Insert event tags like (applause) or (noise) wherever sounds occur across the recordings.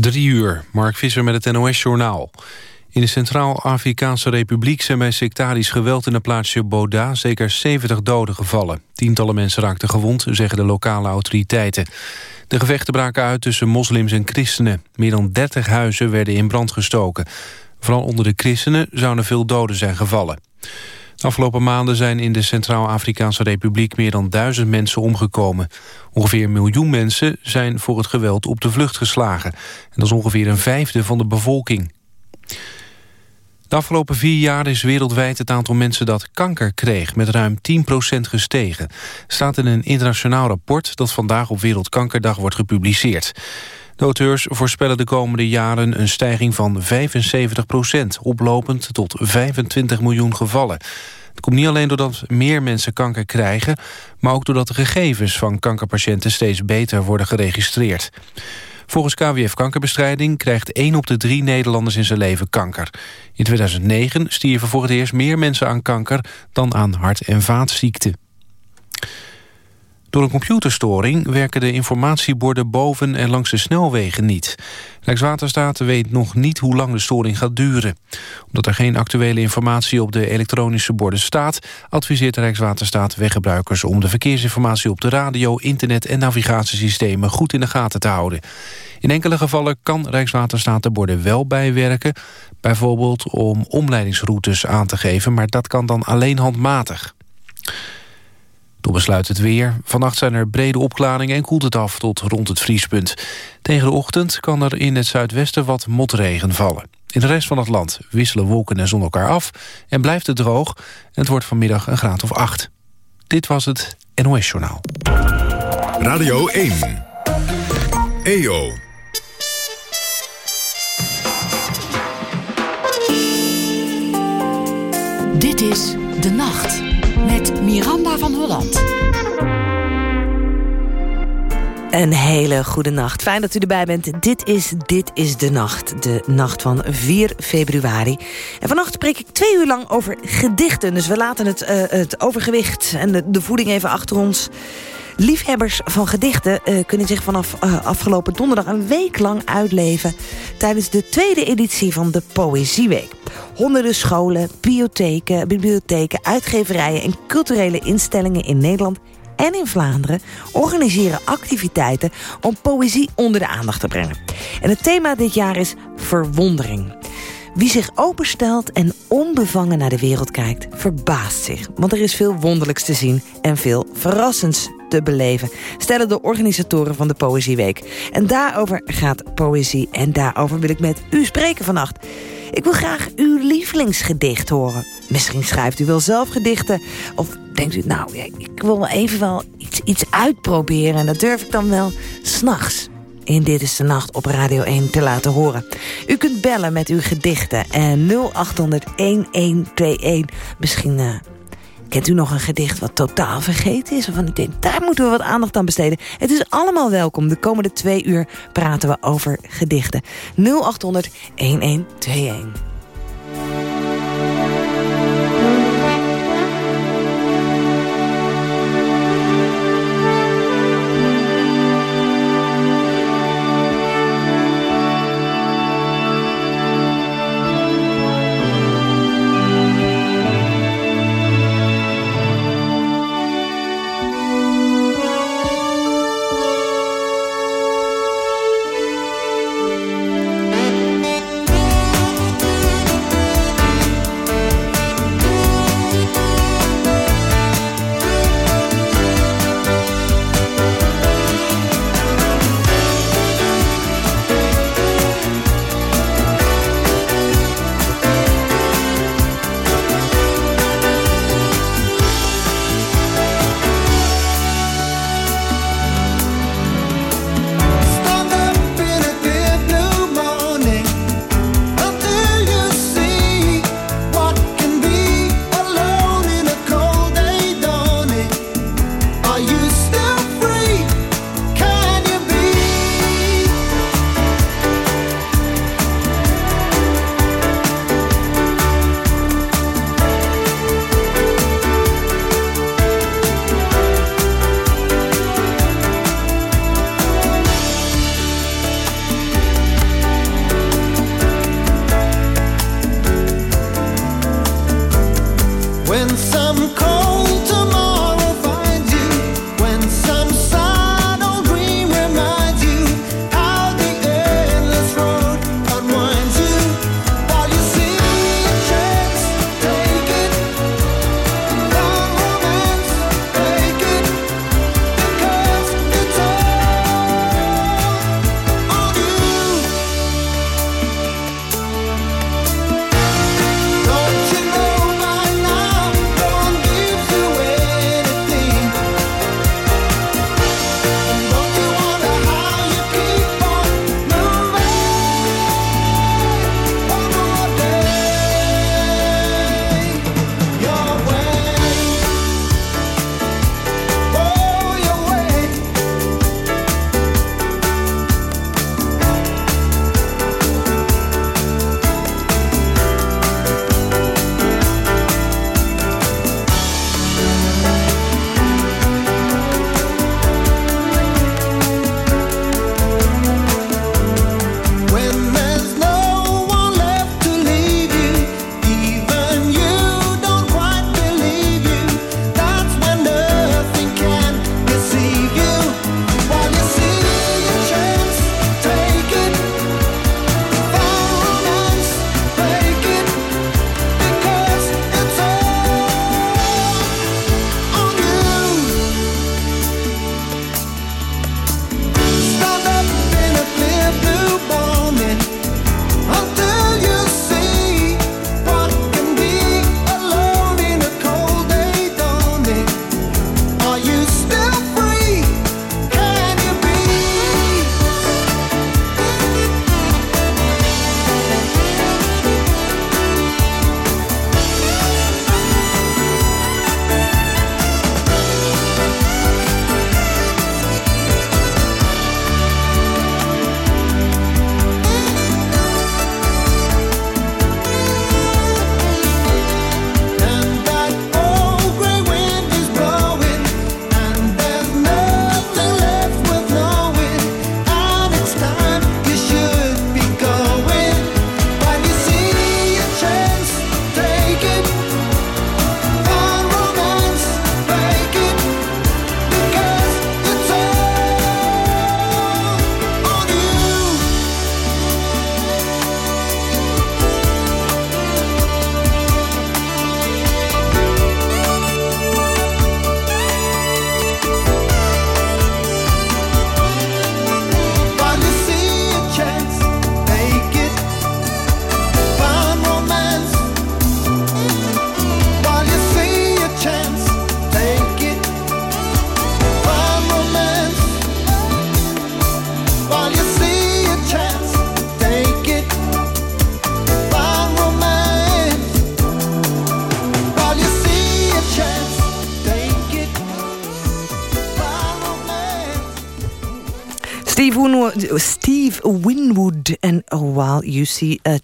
Drie uur, Mark Visser met het NOS-journaal. In de Centraal-Afrikaanse Republiek zijn bij sectarisch geweld in het plaatsje Boda zeker 70 doden gevallen. Tientallen mensen raakten gewond, zeggen de lokale autoriteiten. De gevechten braken uit tussen moslims en christenen. Meer dan 30 huizen werden in brand gestoken. Vooral onder de christenen zouden veel doden zijn gevallen. Afgelopen maanden zijn in de Centraal-Afrikaanse Republiek meer dan duizend mensen omgekomen. Ongeveer miljoen mensen zijn voor het geweld op de vlucht geslagen. En dat is ongeveer een vijfde van de bevolking. De afgelopen vier jaar is wereldwijd het aantal mensen dat kanker kreeg... met ruim 10% gestegen. Staat in een internationaal rapport dat vandaag op Wereldkankerdag wordt gepubliceerd. De auteurs voorspellen de komende jaren een stijging van 75 procent... oplopend tot 25 miljoen gevallen. Het komt niet alleen doordat meer mensen kanker krijgen... maar ook doordat de gegevens van kankerpatiënten steeds beter worden geregistreerd. Volgens KWF Kankerbestrijding krijgt 1 op de 3 Nederlanders in zijn leven kanker. In 2009 stierven voor het eerst meer mensen aan kanker dan aan hart- en vaatziekten. Door een computerstoring werken de informatieborden boven en langs de snelwegen niet. Rijkswaterstaat weet nog niet hoe lang de storing gaat duren. Omdat er geen actuele informatie op de elektronische borden staat... adviseert Rijkswaterstaat weggebruikers om de verkeersinformatie op de radio, internet en navigatiesystemen goed in de gaten te houden. In enkele gevallen kan Rijkswaterstaat de borden wel bijwerken, bijvoorbeeld om omleidingsroutes aan te geven, maar dat kan dan alleen handmatig. Toen besluit het weer. Vannacht zijn er brede opklaringen en koelt het af tot rond het vriespunt. Tegen de ochtend kan er in het zuidwesten wat motregen vallen. In de rest van het land wisselen wolken en zon elkaar af en blijft het droog. En het wordt vanmiddag een graad of acht. Dit was het NOS Journaal. Radio 1. EO. Dit is De Nacht met Miranda van Holland. Een hele goede nacht. Fijn dat u erbij bent. Dit is Dit is de Nacht. De nacht van 4 februari. En vannacht spreek ik twee uur lang over gedichten. Dus we laten het, uh, het overgewicht en de, de, voeding even achter ons. Liefhebbers van gedichten uh, kunnen zich vanaf uh, afgelopen donderdag... een week lang uitleven tijdens de tweede editie van de Poëzieweek. Honderden scholen, bibliotheken, bibliotheken, uitgeverijen en culturele instellingen in Nederland en in Vlaanderen organiseren activiteiten om poëzie onder de aandacht te brengen. En het thema dit jaar is verwondering. Wie zich openstelt en onbevangen naar de wereld kijkt, verbaast zich. Want er is veel wonderlijks te zien en veel verrassends te beleven, stellen de organisatoren van de Poëzieweek. En daarover gaat Poëzie en daarover wil ik met u spreken vannacht. Ik wil graag uw lievelingsgedicht horen. Misschien schrijft u wel zelf gedichten. Of denkt u, nou, ik wil even wel iets, iets uitproberen. En dat durf ik dan wel s'nachts in Dit is de Nacht op Radio 1 te laten horen. U kunt bellen met uw gedichten en 0800-1121. Misschien uh, Kent u nog een gedicht wat totaal vergeten is? of een ding? daar moeten we wat aandacht aan besteden. Het is allemaal welkom. De komende twee uur praten we over gedichten. 0800 1121.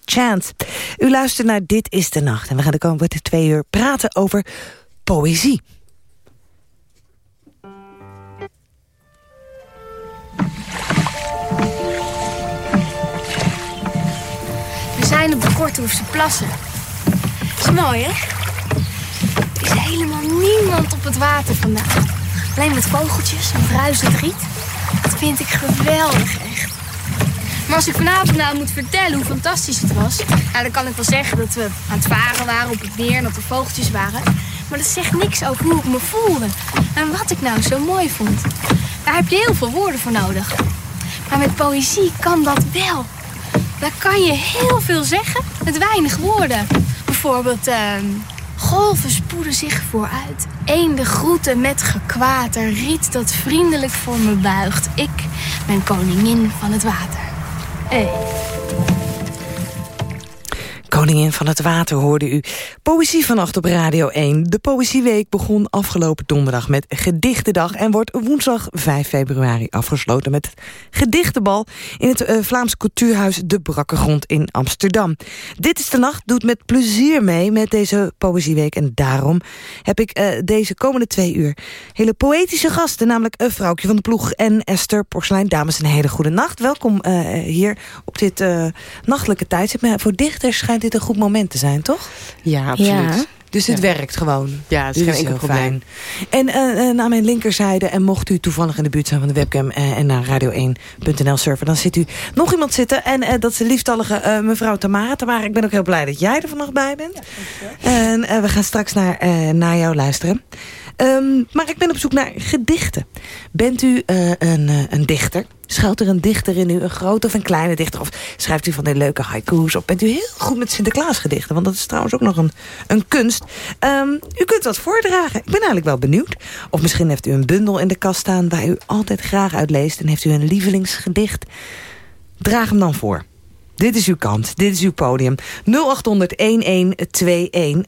Chance. U luistert naar Dit is de Nacht. En we gaan de komende twee uur praten over poëzie. We zijn op de Korthoefse plassen. Is mooi, hè? Er is helemaal niemand op het water vandaag. Alleen met vogeltjes en het ruisend riet. Dat vind ik geweldig, echt. Maar als ik vanavond nou moet vertellen hoe fantastisch het was... Nou, dan kan ik wel zeggen dat we aan het varen waren op het meer en dat er vogeltjes waren. Maar dat zegt niks over hoe ik me voelde. En wat ik nou zo mooi vond. Daar heb je heel veel woorden voor nodig. Maar met poëzie kan dat wel. Daar kan je heel veel zeggen met weinig woorden. Bijvoorbeeld, ehm, golven spoeden zich vooruit. Eenden groeten met gekwater. Riet dat vriendelijk voor me buigt. Ik ben koningin van het water. 哎。Koningin van het Water hoorde u. Poëzie vannacht op Radio 1. De Poëzieweek begon afgelopen donderdag met Gedichtendag... en wordt woensdag 5 februari afgesloten met Gedichtenbal... in het uh, Vlaams Cultuurhuis De Brakkengrond in Amsterdam. Dit is de Nacht doet met plezier mee met deze Poëzieweek... en daarom heb ik uh, deze komende twee uur hele poëtische gasten... namelijk uh, Vrouwtje van de Ploeg en Esther Porselein. Dames, een hele goede nacht. Welkom hier op dit nachtelijke tijdstip. Voor dichters schijnt dit een goed moment te zijn, toch? Ja, absoluut. Ja. Dus het ja. werkt gewoon. Ja, het is Dit geen enkel probleem. Fijn. En uh, naar mijn linkerzijde, en mocht u toevallig in de buurt zijn van de webcam... Uh, en naar radio1.nl surfen, dan zit u nog iemand zitten. En uh, dat is de lieftallige mevrouw Tamara. Tamara, ik ben ook heel blij dat jij er vannacht bij bent. Ja, en we gaan straks naar, naar jou luisteren. Um, maar ik ben op zoek naar gedichten. Bent u een, een dichter? Schuilt er een dichter in u, een grote of een kleine dichter? Of schrijft u van die leuke haiku's? Of bent u heel goed met Sinterklaasgedichten? Want dat is trouwens ook nog een, een kunst. Um, u kunt wat voordragen. Ik ben eigenlijk wel benieuwd. Of misschien heeft u een bundel in de kast staan... waar u altijd graag uit leest. En heeft u een lievelingsgedicht. Draag hem dan voor. Dit is uw kans, dit is uw podium. 0800-1121.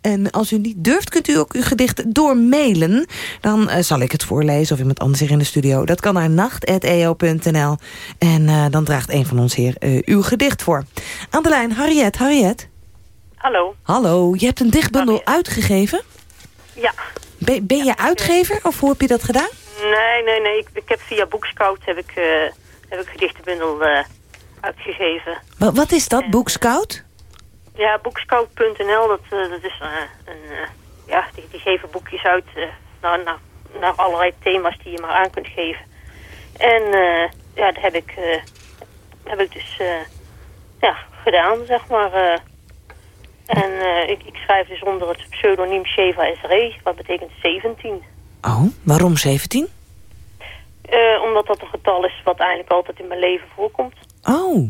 En als u niet durft, kunt u ook uw gedicht doormailen. Dan uh, zal ik het voorlezen of iemand anders hier in de studio. Dat kan naar nacht.eo.nl. En uh, dan draagt een van ons hier uh, uw gedicht voor. Aan de lijn, Harriet. Harriet. Hallo. Hallo, je hebt een dichtbundel Harriet. uitgegeven? Ja. Ben, ben je uitgever of hoe heb je dat gedaan? Nee, nee, nee. Ik, ik heb via Boekscout heb ik, heb ik gedichtenbundel Wat, wat is dat, en, Boekscout? Ja, boekscout.nl, dat, uh, dat is een, uh, ja, die, die, geven boekjes uit naar, naar, naar allerlei thema's die je maar aan kunt geven. En ja, dat heb ik, heb ik dus ja, gedaan, zeg maar. en ik, ik, schrijf dus onder het pseudoniem Sheva SRE, wat betekent 17. Oh, waarom 17? omdat dat een getal is wat eigenlijk altijd in mijn leven voorkomt. Oh.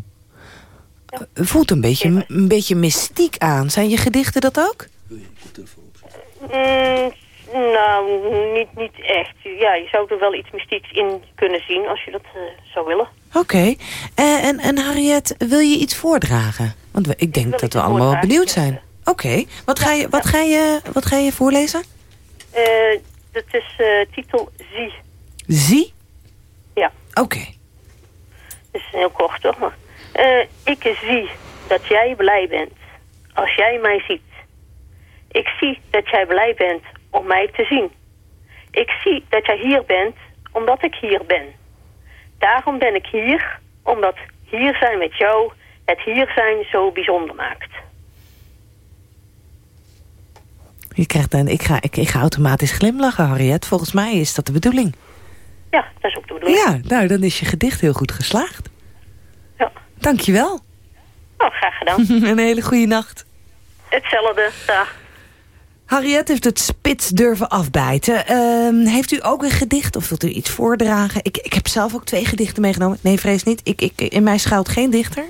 Ja. Voelt een beetje, een beetje mystiek aan. Zijn je gedichten dat ook? Mm, nou, niet, niet echt. Ja, je zou er wel iets mystieks in kunnen zien als je dat uh, zou willen. Oké. Okay. Uh, en, en Harriet, wil je iets voordragen? Want we, ik denk ik dat we allemaal wel benieuwd zijn. Oké. Okay. Wat, ga je, wat, ga je, wat ga je voorlezen? Uh, dat is titel Zie. Zie? Ja. Oké. Okay. Is heel kort toch? Maar, uh, ik zie dat jij blij bent als jij mij ziet. Ik zie dat jij blij bent om mij te zien. Ik zie dat jij hier bent omdat ik hier ben. Daarom ben ik hier, omdat hier zijn met jou het hier zijn zo bijzonder maakt. Je krijgt een, ik, ga, ik, ik ga automatisch glimlachen, Harriet. Volgens mij is dat de bedoeling. Ja, dat is ook de bedoeling. Ja, nou, dan is je gedicht heel goed geslaagd. Ja. Dankjewel. Oh, graag gedaan. (laughs) een hele goede nacht. Hetzelfde, dag. Harriet heeft het spits durven afbijten. Uh, heeft u ook een gedicht of wilt u iets voordragen? Ik, ik heb zelf ook twee gedichten meegenomen. Nee, vrees niet. Ik, ik, in mij schuilt geen dichter.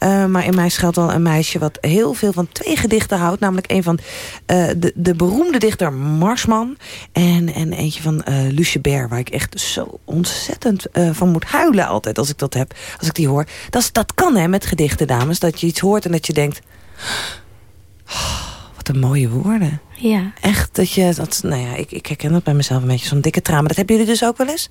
Uh, maar in mij schuilt wel een meisje wat heel veel van twee gedichten houdt. Namelijk een van uh, de, de beroemde dichter Marsman. En, en eentje van uh, Lucie Baer. Waar ik echt zo ontzettend van moet huilen altijd als ik dat heb. Als ik die hoor. Dat, dat kan hè met gedichten, dames. Dat je iets hoort en dat je denkt... wat een mooie woorden. Ja. Echt, dat je... Dat, nou ja, ik, ik herken dat bij mezelf een beetje, zo'n dikke traan. Maar dat hebben jullie dus ook wel eens?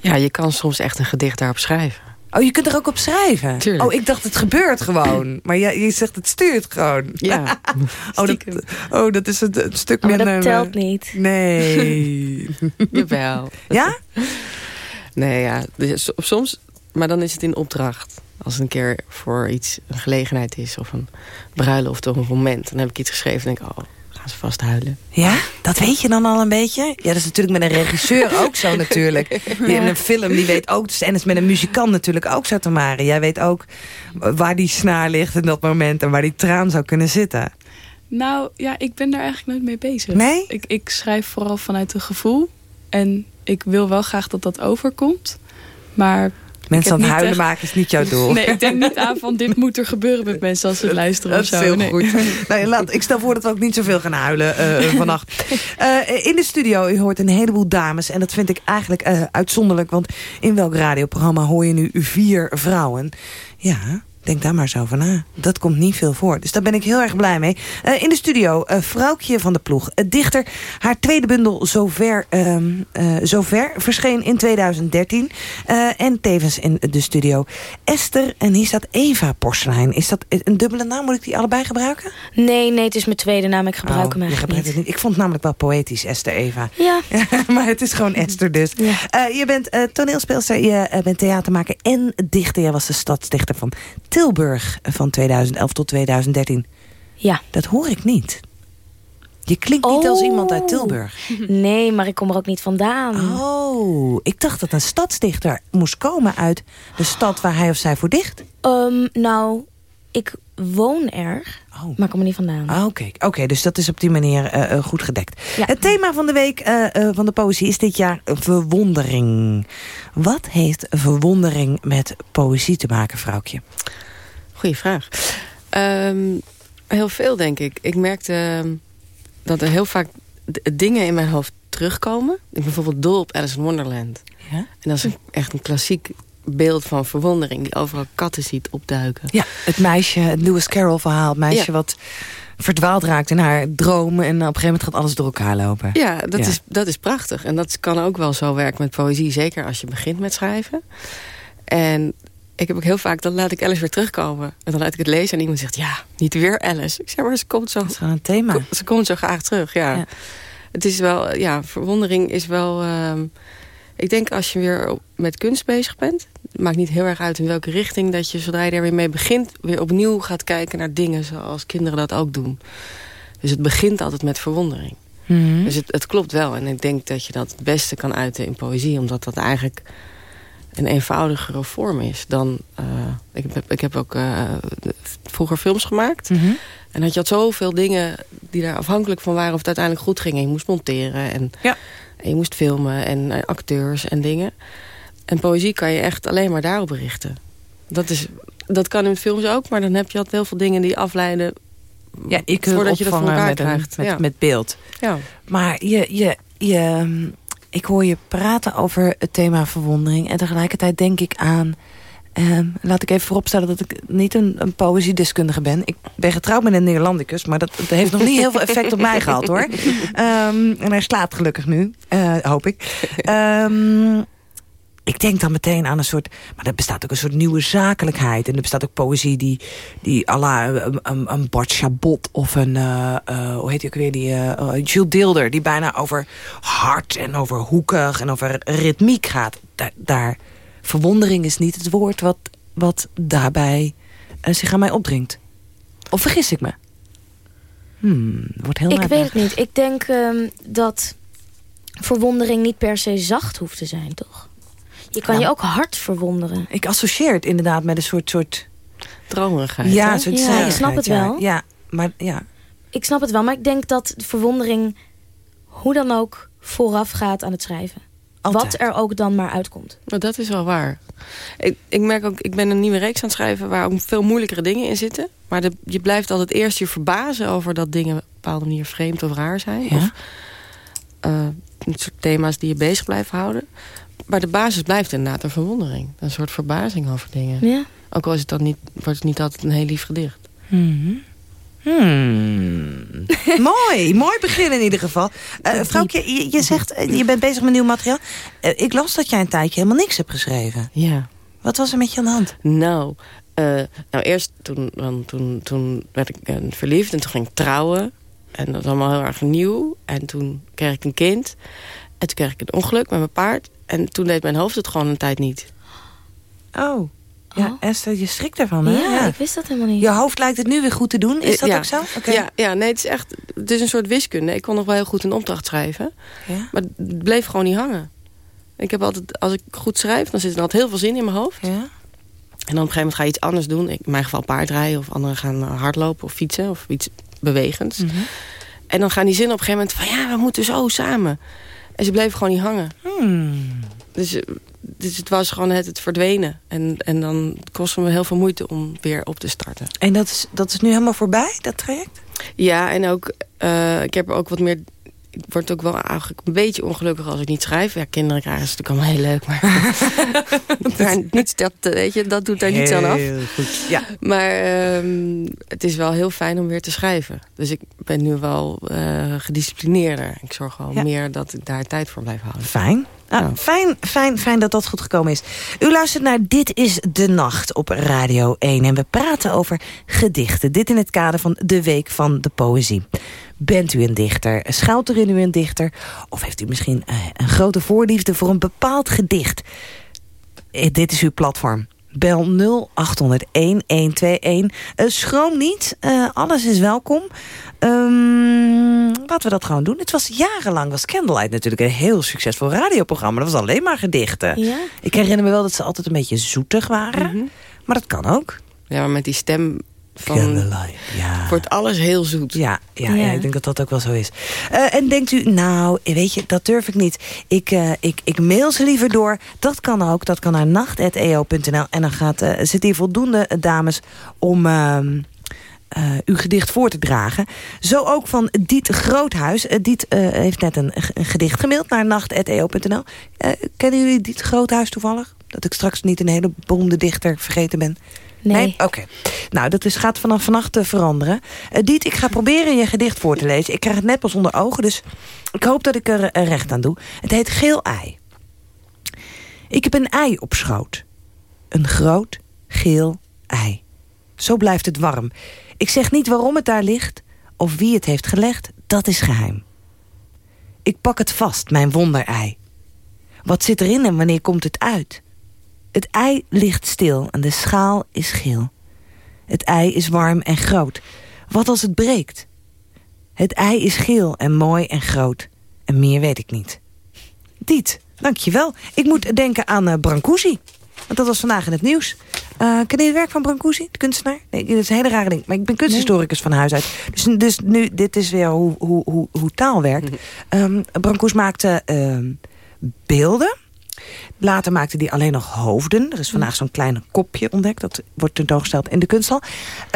Ja, je kan soms echt een gedicht daarop schrijven. Oh, je kunt er ook op schrijven? Tuurlijk. Oh, ik dacht het gebeurt gewoon. Maar je, je zegt het stuurt gewoon. Ja, (laughs) Oh, dat, oh, dat is het, een stuk Oh, maar minder... dat telt eh, niet. Nee. (laughs) Jawel. ja? Nee, ja. dus soms, maar dan is het in opdracht. Als het een keer voor iets een gelegenheid is of een bruiloft of een moment. Dan heb ik iets geschreven en denk ik, oh, gaan ze vast huilen. Ja? Dat weet je dan al een beetje? Ja, dat is natuurlijk met een regisseur ook zo natuurlijk. Die in een film, die weet ook... En het is met een muzikant natuurlijk ook zo te maken. Jij weet ook waar die snaar ligt in dat moment... en waar die traan zou kunnen zitten. Nou, ja, ik ben daar eigenlijk nooit mee bezig. Nee? Ik, ik schrijf vooral vanuit een gevoel. En ik wil wel graag dat dat overkomt. Maar Mensen aan het huilen echt- maken is niet jouw doel. nee, ik denk niet aan van dit moet er gebeuren met mensen als ze het (laughs) luisteren Dat of is zo. heel Nee. goed. (laughs) Nee, laat, ik stel voor dat we ook niet zoveel gaan huilen eh, (laughs) vannacht. Eh, in de studio, u hoort een heleboel dames. En dat vind ik eigenlijk eh, uitzonderlijk. Want in welk radioprogramma hoor je nu vier vrouwen? Ja, denk daar maar eens over na. Dat komt niet veel voor. Dus daar ben ik heel erg blij mee. Eh, in de studio, eh Vrouwtje van de Ploeg. eh, dichter. Haar tweede bundel Zover, ehm, eh, Zover verscheen in 2013. Eh, en tevens in de studio Esther. En hier staat Eva Porselein. Is dat een dubbele naam? Moet ik die allebei gebruiken? Nee, nee, het is mijn tweede naam. Ik gebruik Oh, hem eigenlijk niet. het niet. Ik vond het namelijk wel poëtisch, Esther Eva. Ja, (laughs) maar het is gewoon Esther dus. Ja. Je bent toneelspeelster, je bent theatermaker en dichter. Je was de stadsdichter van Tilburg van 2011 tot 2013. ja. Dat hoor ik niet. Je klinkt niet als Oh. iemand uit Tilburg. (laughs) Nee, maar ik kom er ook niet vandaan. Oh, ik dacht dat een stadsdichter moest komen uit de stad waar hij of zij voor dicht. Ehm, nou, ik woon er, Oh. maar ik kom er niet vandaan. Ah, Oké, Oké, dus dat is op die manier eh, eh, goed gedekt. Ja. Het thema van de week eh, van de poëzie is dit jaar verwondering. Wat heeft verwondering met poëzie te maken, vrouwtje? Goeie vraag. Ehm, heel veel, denk ik. Ik merkte ehm, dat er heel vaak dingen in mijn hoofd terugkomen. Ik ben bijvoorbeeld dol op Alice in Wonderland. Ja? En dat is echt een klassiek beeld van verwondering... die overal katten ziet opduiken. Ja, het meisje, het Lewis Carroll verhaal. Het meisje Ja. wat verdwaald raakt in haar dromen... en op een gegeven moment gaat alles door elkaar lopen. Ja, dat, Ja. Is, dat is prachtig. En dat kan ook wel zo werken met poëzie. Zeker als je begint met schrijven. En ik heb ook heel vaak, dan laat ik Alice weer terugkomen. En dan laat ik het lezen en iemand zegt... ja, niet weer Alice. Ik zeg maar, ze komt zo, Dat is gewoon een thema. ze komt zo graag terug. Ja. Ja. Het is wel, ja, verwondering is wel... ehm, ik denk als je weer met kunst bezig bent... het maakt niet heel erg uit in welke richting... dat je zodra je er weer mee begint... weer opnieuw gaat kijken naar dingen zoals kinderen dat ook doen. Dus het begint altijd met verwondering. Mhm. Dus het, het klopt wel. En ik denk dat je dat het beste kan uiten in poëzie. Omdat dat eigenlijk een eenvoudigere vorm is dan... eh, ik, heb, ik heb ook eh, vroeger films gemaakt. Mhm. En had je had zoveel dingen die daar afhankelijk van waren... of het uiteindelijk goed ging. En je moest monteren en, Ja. en je moest filmen en eh, acteurs en dingen. En poëzie kan je echt alleen maar daarop richten. Dat, is, dat kan in films ook, maar dan heb je altijd heel veel dingen die afleiden... Ja, kunt voordat je dat opvangen elkaar met, een- krijgt. met, ja. met beeld. ja. Maar je, je, je, ik hoor je praten over het thema verwondering. En tegelijkertijd denk ik aan... ehm, laat ik even vooropstellen dat ik niet een, een poëziedeskundige ben. Ik ben getrouwd met een Nederlandicus. Maar dat, dat heeft nog niet heel veel effect op mij gehad, hoor. (laughs) Ehm, en hij slaat gelukkig nu, eh, hoop ik. Ehm, ik denk dan meteen aan een soort... Maar er bestaat ook een soort nieuwe zakelijkheid. En er bestaat ook poëzie die, die la een, een, een Bart Chabot... of een, eh, eh, hoe heet die ook weer, die eh, eh, Jules Deelder... die bijna over hard en over hoekig en over ritmiek gaat. Daar, daar verwondering is niet het woord wat, wat daarbij eh, zich aan mij opdringt. Of vergis ik me? Hmm, wordt heel Ik weet het niet. Ik denk ehm, dat verwondering niet per se zacht hoeft te zijn, toch? Je kan Nou. je ook hard verwonderen. Ik associeer het inderdaad met een soort... soort Dromerigheid. ja, een soort Ja, ik snap het wel. Ja, maar ja. Ik snap het wel, maar ik denk dat verwondering hoe dan ook vooraf gaat aan het schrijven. Altijd. Wat er ook dan maar uitkomt. Maar dat is wel waar. Ik, ik merk ook, ik ben een nieuwe reeks aan het schrijven... waar ook veel moeilijkere dingen in zitten. Maar de, je blijft altijd eerst je verbazen over dat dingen... op een bepaalde manier vreemd of raar zijn. Ja. Of eh, een soort thema's die je bezig blijft houden. Maar de basis blijft inderdaad een verwondering. Een soort verbazing over dingen. Ja? Ook al is het dan niet, wordt het niet altijd een heel lief gedicht. Mhm. Hmm. (laughs) mooi, mooi begin in ieder geval. Eh vrouwtje, je, je zegt, eh, je bent bezig met nieuw materiaal. Eh, ik las dat jij een tijdje helemaal niks hebt geschreven. Ja, Wat was er met je aan de hand? Nou, uh, nou eerst toen, dan, toen, toen werd ik uh, verliefd en toen ging ik trouwen. En dat was allemaal heel erg nieuw. En toen kreeg ik een kind. En toen kreeg ik een ongeluk met mijn paard. En toen deed mijn hoofd het gewoon een tijd niet. Oh. Ja, oh. Esther, je schrikt ervan, hè? Ja, ik wist dat helemaal niet. Je hoofd lijkt het nu weer goed te doen. Is dat ja. ook zo? Okay. Ja, ja, nee, het is echt... Het is een soort wiskunde. Ik kon nog wel heel goed een opdracht schrijven. Ja? Maar het bleef gewoon niet hangen. Ik heb altijd... Als ik goed schrijf, dan zit er altijd heel veel zin in mijn hoofd. Ja? En dan op een gegeven moment ga je iets anders doen. In mijn geval paardrijden. Of anderen gaan hardlopen of fietsen. Of iets bewegends. Mm -hmm. En dan gaan die zinnen op een gegeven moment van... Ja, we moeten zo samen. En ze bleven gewoon niet hangen. Hmm. Dus, dus het was gewoon het, het verdwenen. En, en dan kostte me heel veel moeite om weer op te starten. En dat is, dat is nu helemaal voorbij, dat traject? Ja, en ook, uh, ik heb er ook wat meer... Ik word ook wel eigenlijk een beetje ongelukkig als ik niet schrijf. Ja, kinderen krijgen is natuurlijk allemaal heel leuk. Maar, (laughs) maar niets, dat, weet je, dat doet daar niets aan af. Goed, ja. Maar um, het is wel heel fijn om weer te schrijven. Dus ik ben nu wel uh, gedisciplineerder. Ik zorg wel ja. meer dat ik daar tijd voor blijf houden. Fijn. Ja. fijn, fijn, fijn dat dat goed gekomen is. U luistert naar Dit is de Nacht op Radio 1. En we praten over gedichten. Dit in het kader van de Week van de Poëzie. Bent u een dichter? Schuilt er in u een dichter? Of heeft u misschien uh, een grote voorliefde voor een bepaald gedicht? Eh, dit is uw platform. Bel 0800-1121. Uh, schroom niet, alles is welkom. Um, laten we dat gewoon doen. Het was jarenlang, was Candlelight natuurlijk een heel succesvol radioprogramma. Dat was alleen maar gedichten. Ja? Ik herinner me wel dat ze altijd een beetje zoetig waren. Mm -hmm. Maar dat kan ook. Ja, maar met die stem van... Candlelight, ja. Wordt alles heel zoet. Ja, ja, ja. ja, ik denk dat dat ook wel zo is. Uh, en denkt u, nou, weet je, dat durf ik niet. Ik, uh, ik, ik mail ze liever door. Dat kan ook. Dat kan naar nacht.eo.nl. En dan gaat, uh, zitten hier voldoende dames om... Uh, uw gedicht voor te dragen. Zo ook van Diet Groothuis. Diet heeft net een, een, gedicht gemaild naar nacht.eo.nl. kennen jullie Diet Groothuis toevallig? Dat ik straks niet een hele beroemde dichter vergeten ben. Nee. nee? Oké. Okay. Nou, dat is, gaat vanaf vannacht uh, veranderen. Uh, Diet, ik ga proberen je gedicht voor te lezen. Ik krijg het net pas onder ogen, dus ik hoop dat ik er uh, recht aan doe. Het heet Geel Ei. Ik heb een ei op schoot. Een groot, geel ei. Zo blijft het warm. Ik zeg niet waarom het daar ligt, of wie het heeft gelegd, dat is geheim. Ik pak het vast, mijn wonderei. Wat zit erin en wanneer komt het uit? Het ei ligt stil en de schaal is geel. Het ei is warm en groot. Wat als het breekt? Het ei is geel en mooi en groot. En meer weet ik niet. Diet, dankjewel. Ik moet denken aan uh, Brancusi. Want dat was vandaag in het nieuws. Uh, ken je het werk van Brancusi, de kunstenaar? Nee, dat is een hele rare ding. Maar ik ben kunsthistoricus nee. van huis uit. Dus, dus nu, dit is weer hoe, hoe, hoe, hoe taal werkt. Um, Brancusi maakte uh, beelden. Later maakte hij alleen nog hoofden. Er is vandaag zo'n klein kopje ontdekt. Dat wordt tentoongesteld in de kunsthal.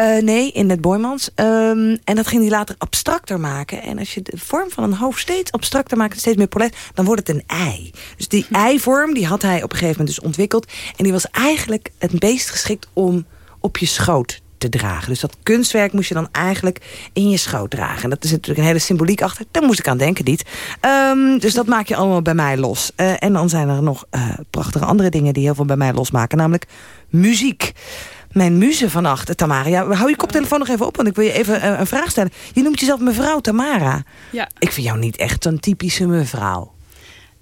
Uh, nee, in het Boymans. Um, en dat ging hij later abstracter maken. En als je de vorm van een hoofd steeds abstracter maakt... steeds meer polet, dan wordt het een ei. Dus die eivorm die had hij op een gegeven moment dus ontwikkeld. En die was eigenlijk het meest geschikt om op je schoot te dragen. Dus dat kunstwerk moest je dan eigenlijk in je schoot dragen. En dat is natuurlijk een hele symboliek achter. Daar moest ik aan denken, niet. Um, dus dat maak je allemaal bij mij los. Uh, en dan zijn er nog uh, prachtige andere dingen die heel veel bij mij losmaken. Namelijk muziek. Mijn muze vannacht, Tamara. Ja, hou je koptelefoon nog even op, want ik wil je even een vraag stellen. Je noemt jezelf mevrouw Tamara. Ja. Ik vind jou niet echt een typische mevrouw.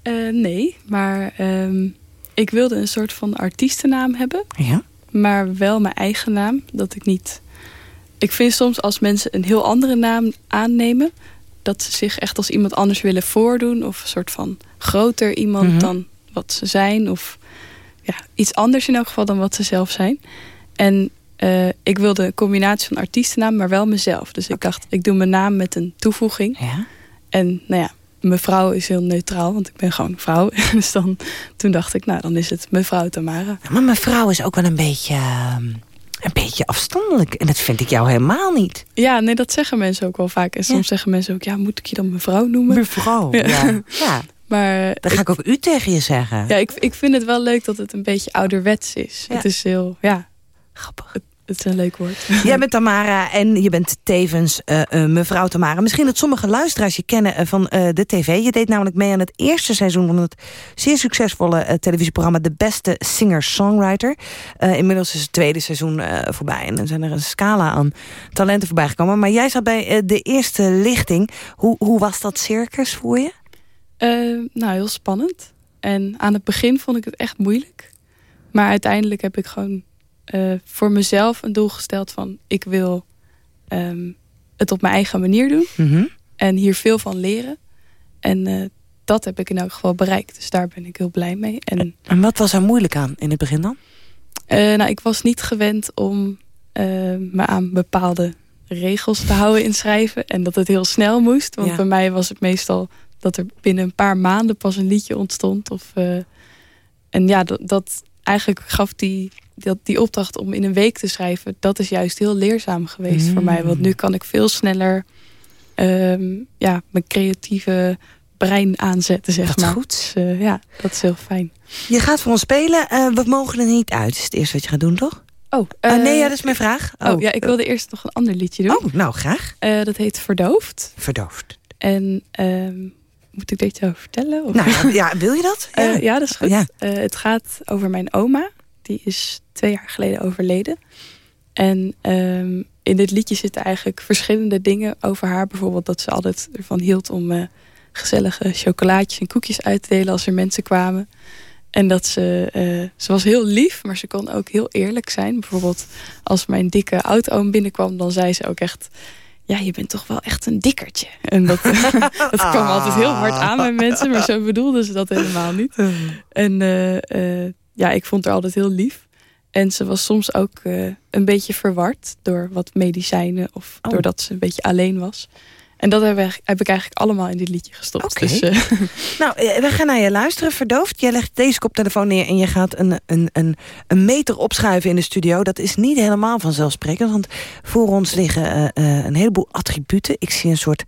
Uh, nee, maar um, ik wilde een soort van artiestennaam hebben. Ja? Maar wel mijn eigen naam. Dat ik niet... Ik vind soms als mensen een heel andere naam aannemen... dat ze zich echt als iemand anders willen voordoen... of een soort van groter iemand mm -hmm. dan wat ze zijn... of ja, iets anders in elk geval dan wat ze zelf zijn. En uh, ik wilde een combinatie van artiestennaam, maar wel mezelf. Dus ik dacht, ik doe mijn naam met een toevoeging. Ja? En nou ja, mevrouw is heel neutraal, want ik ben gewoon vrouw. (laughs) Dus dan, toen dacht ik, nou, dan is het mevrouw Tamara. Ja, maar mevrouw is ook wel een beetje, een beetje afstandelijk. En dat vind ik jou helemaal niet. Ja, nee, dat zeggen mensen ook wel vaak. En soms ja. zeggen mensen ook, ja, moet ik je dan mevrouw noemen? Mevrouw, ja. ja. (laughs) ja. Maar dan ga ik, ik ook u tegen je zeggen. Ja, ik, ik vind het wel leuk dat het een beetje ouderwets is. Het is heel, ja... Grappig. Het, het is een leuk woord. (laughs) Jij bent Tamara en je bent tevens uh, uh, mevrouw Tamara. Misschien dat sommige luisteraars je kennen uh, van de tv. Je deed namelijk mee aan het eerste seizoen van het zeer succesvolle televisieprogramma De Beste Singer-Songwriter. inmiddels is het tweede seizoen voorbij en dan zijn er een scala aan talenten voorbij gekomen. Maar jij zat bij de eerste lichting. Hoe, hoe was dat circus voor je? nou, heel spannend. En aan het begin vond ik het echt moeilijk. Maar uiteindelijk heb ik gewoon uh, voor mezelf een doel gesteld van... ik wil um, het op mijn eigen manier doen. Mm En hier veel van leren. En uh, dat heb ik in elk geval bereikt. Dus daar ben ik heel blij mee. En, en wat was er moeilijk aan in het begin dan? Uh, nou, ik was niet gewend om me aan bepaalde regels te houden in schrijven. En dat het heel snel moest. Want ja. bij mij was het meestal dat er binnen een paar maanden pas een liedje ontstond. Of, en ja, dat, dat eigenlijk gaf die dat die opdracht om in een week te schrijven... dat is juist heel leerzaam geweest voor mij. Want nu kan ik veel sneller um, ja, mijn creatieve brein aanzetten, zeg dat maar. goed. Dus, uh, ja, dat is heel fijn. Je gaat voor ons spelen. Uh, we mogen er niet uit. Is het eerste wat je gaat doen, toch? Oh, uh, nee, ja, dat is mijn vraag. Oh, oh ja, ik wilde eerst nog een ander liedje doen. Oh, nou, graag. dat heet Verdoofd. Verdoofd. En um, moet ik dit jou vertellen? Of? Nou, ja, ja, wil je dat? Ja, ja dat is goed. Ja. het gaat over mijn oma. Die is twee jaar geleden overleden. En um, in dit liedje zitten eigenlijk verschillende dingen over haar. Bijvoorbeeld dat ze altijd ervan hield om uh, gezellige chocolaatjes en koekjes uit te delen als er mensen kwamen. En dat ze, uh, ze was heel lief, maar ze kon ook heel eerlijk zijn. Bijvoorbeeld als mijn dikke oud-oom binnenkwam, dan zei ze ook echt... Ja, je bent toch wel echt een dikkertje. En dat, (laughs) dat kwam altijd heel hard aan bij mensen, maar zo bedoelden ze dat helemaal niet. En uh, ja, ik vond haar altijd heel lief. En ze was soms ook uh, een beetje verward door wat medicijnen of oh. doordat ze een beetje alleen was. En dat heb, heb ik eigenlijk allemaal in dit liedje gestopt. Okay. Dus, uh... (laughs) Nou, we gaan naar je luisteren, verdoofd. Jij legt deze koptelefoon neer en je gaat een, een, een, een meter opschuiven in de studio. Dat is niet helemaal vanzelfsprekend, want voor ons liggen uh, een heleboel attributen. Ik zie een soort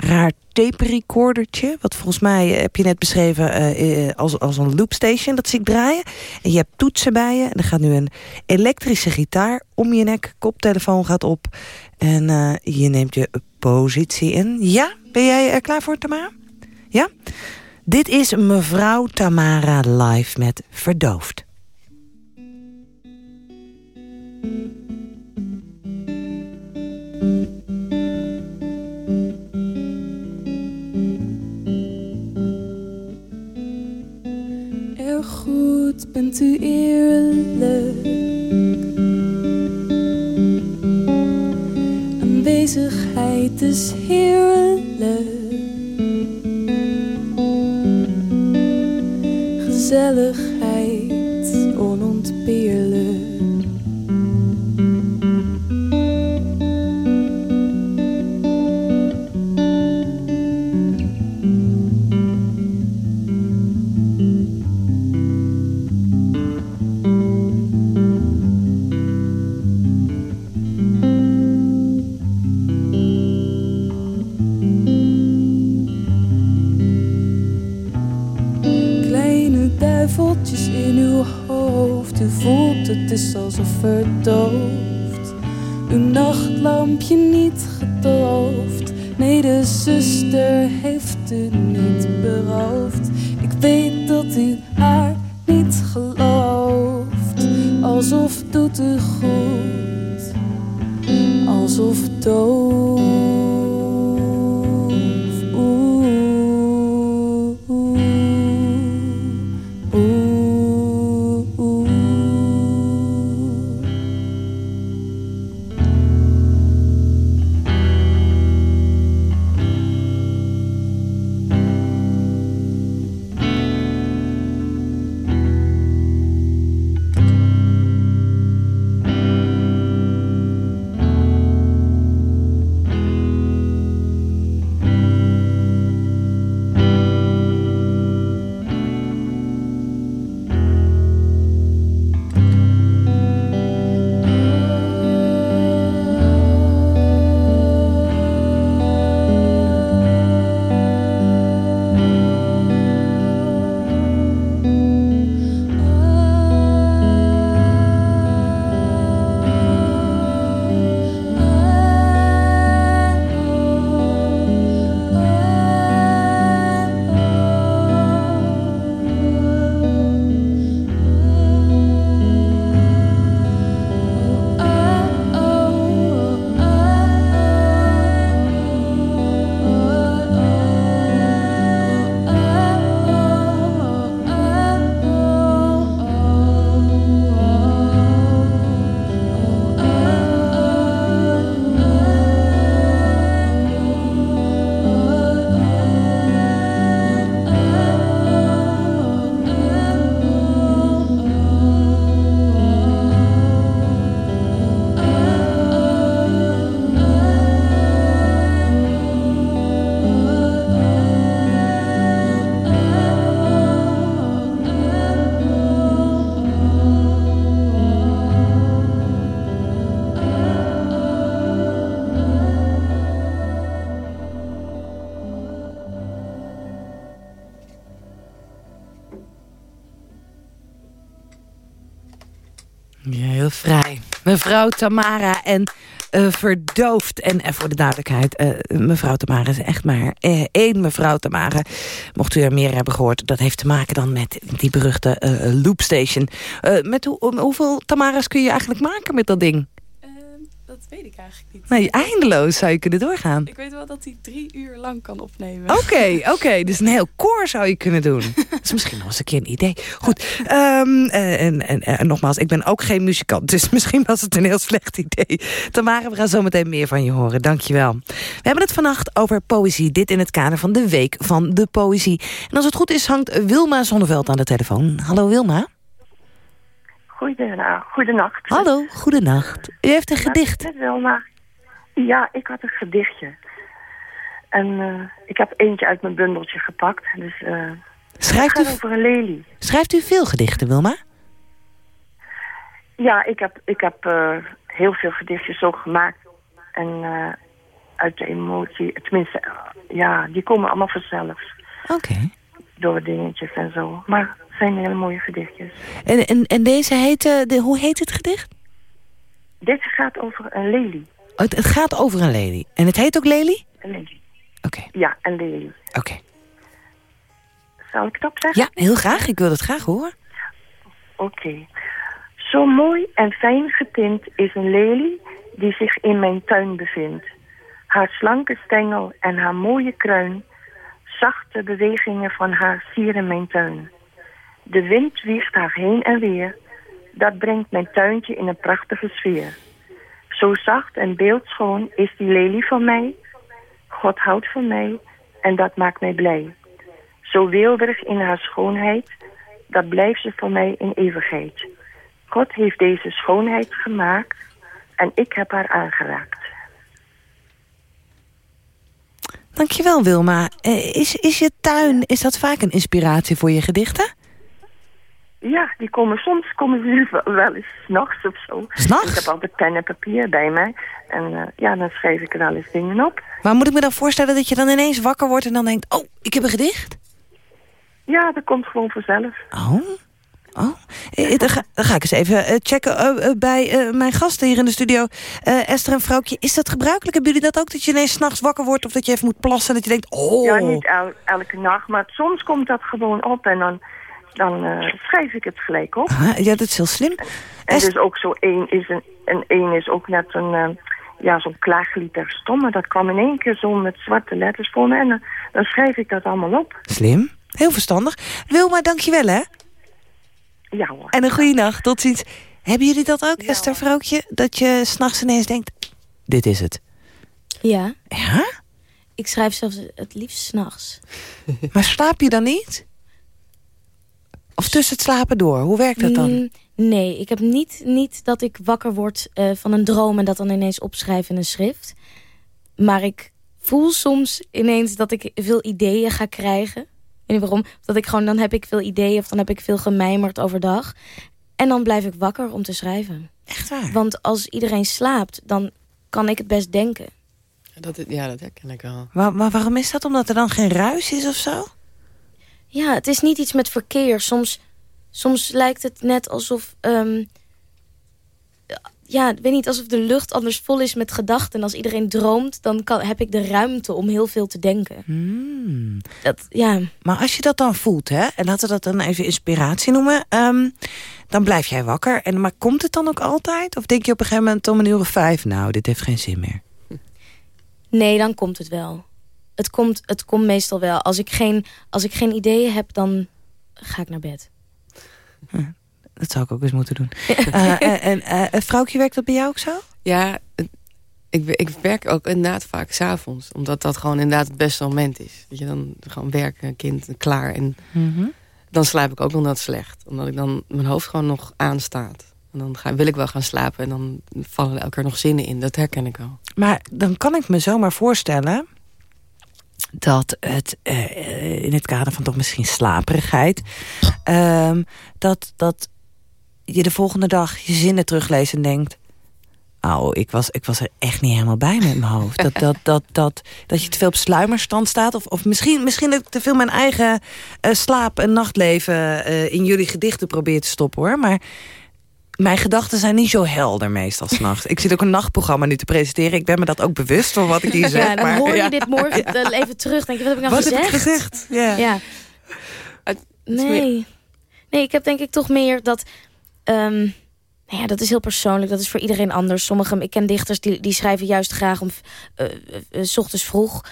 raar tape recordertje. Wat volgens mij heb je net beschreven uh, als, als een loopstation. Dat zie ik draaien. En je hebt toetsen bij je. En er gaat nu een elektrische gitaar om je nek. Koptelefoon gaat op. En je neemt je positie in. Ja? Ben jij er klaar voor, Tamara? Ja? Dit is mevrouw Tamara live met Verdoofd. Goed bent u eerlijk. Aanwezigheid is heerlijk. Gezelligheid Mevrouw Tamara en uh, verdoofd. En uh, voor de duidelijkheid, uh, mevrouw Tamara is echt maar één mevrouw Tamara. Mocht u er meer hebben gehoord, dat heeft te maken dan met die beruchte loopstation. met hoe, hoeveel Tamara's kun je eigenlijk maken met dat ding? Dat weet ik eigenlijk niet. Nee, eindeloos zou je kunnen doorgaan. Ik weet wel dat hij drie uur lang kan opnemen. Oké, (laughs) oké. Dus een heel koor zou je kunnen doen. dat is misschien nog eens een keer een idee. Goed. Um, en, en, en, nogmaals, ik ben ook geen muzikant. Dus (laughs) misschien was het een heel slecht idee. Tamara, we gaan zo meteen meer van je horen. Dankjewel. We hebben het vannacht over poëzie. Dit in het kader van de Week van de Poëzie. En als het goed is, hangt Wilma Zonneveld aan de telefoon. Hallo Wilma. Goedenacht. Hallo, goedenacht. U heeft een gedicht. Met Wilma. Ja, ik had een gedichtje. En uh, ik heb eentje uit mijn bundeltje gepakt. Dus, uh, Schrijft u over een lelie. Schrijft u veel gedichten, Wilma? Ja, ik heb, ik heb uh, heel veel gedichtjes ook gemaakt. En uit de emotie, tenminste, ja, die komen allemaal vanzelf. Oké. Door dingetjes en zo. Maar zijn hele mooie gedichtjes. En, en, en deze heet, uh, de, hoe heet het gedicht? Dit gaat over een lelie. Oh, het, het, gaat over een lelie. En het heet ook lelie? Een lelie. Oké. Ja, een lelie. Oké. Okay. Zal ik het opzeggen? Ja, heel graag. Ik wil het graag horen. Oké. Okay. Zo mooi en fijn getint is een lelie die zich in mijn tuin bevindt. Haar slanke stengel en haar mooie kruin, zachte bewegingen van haar sieren mijn tuin. De wind wiegt haar heen en weer. Dat brengt mijn tuintje in een prachtige sfeer. Zo zacht en beeldschoon is die lelie van mij. God houdt van mij en dat maakt mij blij. Zo weelderig in haar schoonheid, dat blijft ze voor mij in eeuwigheid. God heeft deze schoonheid gemaakt en ik heb haar aangeraakt. Dankjewel Wilma. Eh, is, is je tuin, is dat vaak een inspiratie voor je gedichten? Ja, die komen soms komen ze (laughs) wel eens s'nachts of zo. S'nachts? Ik heb altijd pen en papier bij mij. En uh, ja, dan schrijf ik er wel eens dingen op. Maar moet ik me dan voorstellen dat je dan ineens wakker wordt en dan denkt... oh, ik heb een gedicht? Ja, dat komt gewoon vanzelf. Oh, oh. Eh, dan, ga, dan ga ik eens even uh, checken bij mijn gasten hier in de studio. Esther en Vrouwtje, is dat gebruikelijk? Hebben jullie dat ook, dat je ineens s'nachts wakker wordt... of dat je even moet plassen en dat je denkt, oh... Ja, niet el elke nacht, maar soms komt dat gewoon op en dan dan uh, schrijf ik het gelijk op. Ah, ja, dat is heel slim. En dus ook zo één is een, en één is ook net een, uh, ja, zo'n klaaglied der stomme. Dat kwam in één keer zo met zwarte letters voor me en dan schrijf ik dat allemaal op. Slim, heel verstandig. Wilma, dankjewel hè. Ja hoor. En een goede nacht, tot ziens. Hebben jullie dat ook, ja, Esther vrouwtje? Dat je s'nachts ineens denkt, dit is het. Ja. Ja? Ik schrijf zelfs het liefst s'nachts. (laughs) maar slaap je dan niet? Of tussen het slapen door? Hoe werkt dat dan? Mm, nee, ik heb niet, niet dat ik wakker word uh, van een droom... en dat dan ineens opschrijf in een schrift. Maar ik voel soms ineens dat ik veel ideeën ga krijgen. Ik weet niet waarom. Dat ik gewoon, dan heb ik veel ideeën of dan heb ik veel gemijmerd overdag. En dan blijf ik wakker om te schrijven. Echt waar? Want als iedereen slaapt, dan kan ik het best denken. Dat, ja, dat herken ik wel. Maar, maar waarom is dat? Omdat er dan geen ruis is of zo? Ja, het is niet iets met verkeer. Soms, soms lijkt het net alsof... Um, ja, ik weet niet, alsof de lucht anders vol is met gedachten. En als iedereen droomt, dan kan, heb ik de ruimte om heel veel te denken. Hmm. Dat, ja. Maar als je dat dan voelt, hè, en laten we dat dan even inspiratie noemen... Um, dan blijf jij wakker. En, maar komt het dan ook altijd? Of denk je op een gegeven moment om een uur of vijf... nou, dit heeft geen zin meer? Nee, dan komt het wel het komt, het komt meestal wel. Als ik, geen, als ik geen ideeën heb, dan ga ik naar bed. Dat zou ik ook eens moeten doen. uh, (laughs) en uh, vrouwtje, werkt dat bij jou ook zo? Ja, ik, ik werk ook inderdaad vaak s'avonds. Omdat dat gewoon inderdaad het beste moment is. Dat je dan gewoon werken, kind, klaar. En mm -hmm. dan slaap ik ook nog net slecht. Omdat ik dan mijn hoofd gewoon nog aanstaat. En dan ga, wil ik wel gaan slapen en dan vallen er elke keer nog zinnen in. Dat herken ik al. Maar dan kan ik me zomaar voorstellen dat het uh, in het kader van toch misschien slaperigheid... Um, dat, dat je de volgende dag je zinnen terugleest en denkt... Oh, ik was, ik was er echt niet helemaal bij met mijn hoofd. Dat, dat, dat, dat, dat je te veel op sluimerstand staat. Of, of misschien, misschien dat ik te veel mijn eigen uh, slaap- en nachtleven... Uh, in jullie gedichten probeer te stoppen, hoor. Maar mijn gedachten zijn niet zo helder meestal s'nachts. ik zit ook een nachtprogramma nu te presenteren. Ik ben me dat ook bewust van wat ik hier (laughs) zeg. Ja, dan maar, hoor je ja. dit morgen even terug. Denk je, wat heb ik nou Wat heb gezegd? ik gezegd? Ja. Ja. Nee. Nee, ik heb denk ik toch meer dat... ehm, nou ja, dat is heel persoonlijk. Dat is voor iedereen anders. Sommigen, ik ken dichters die, die schrijven juist graag om eh, eh, eh, s ochtends vroeg.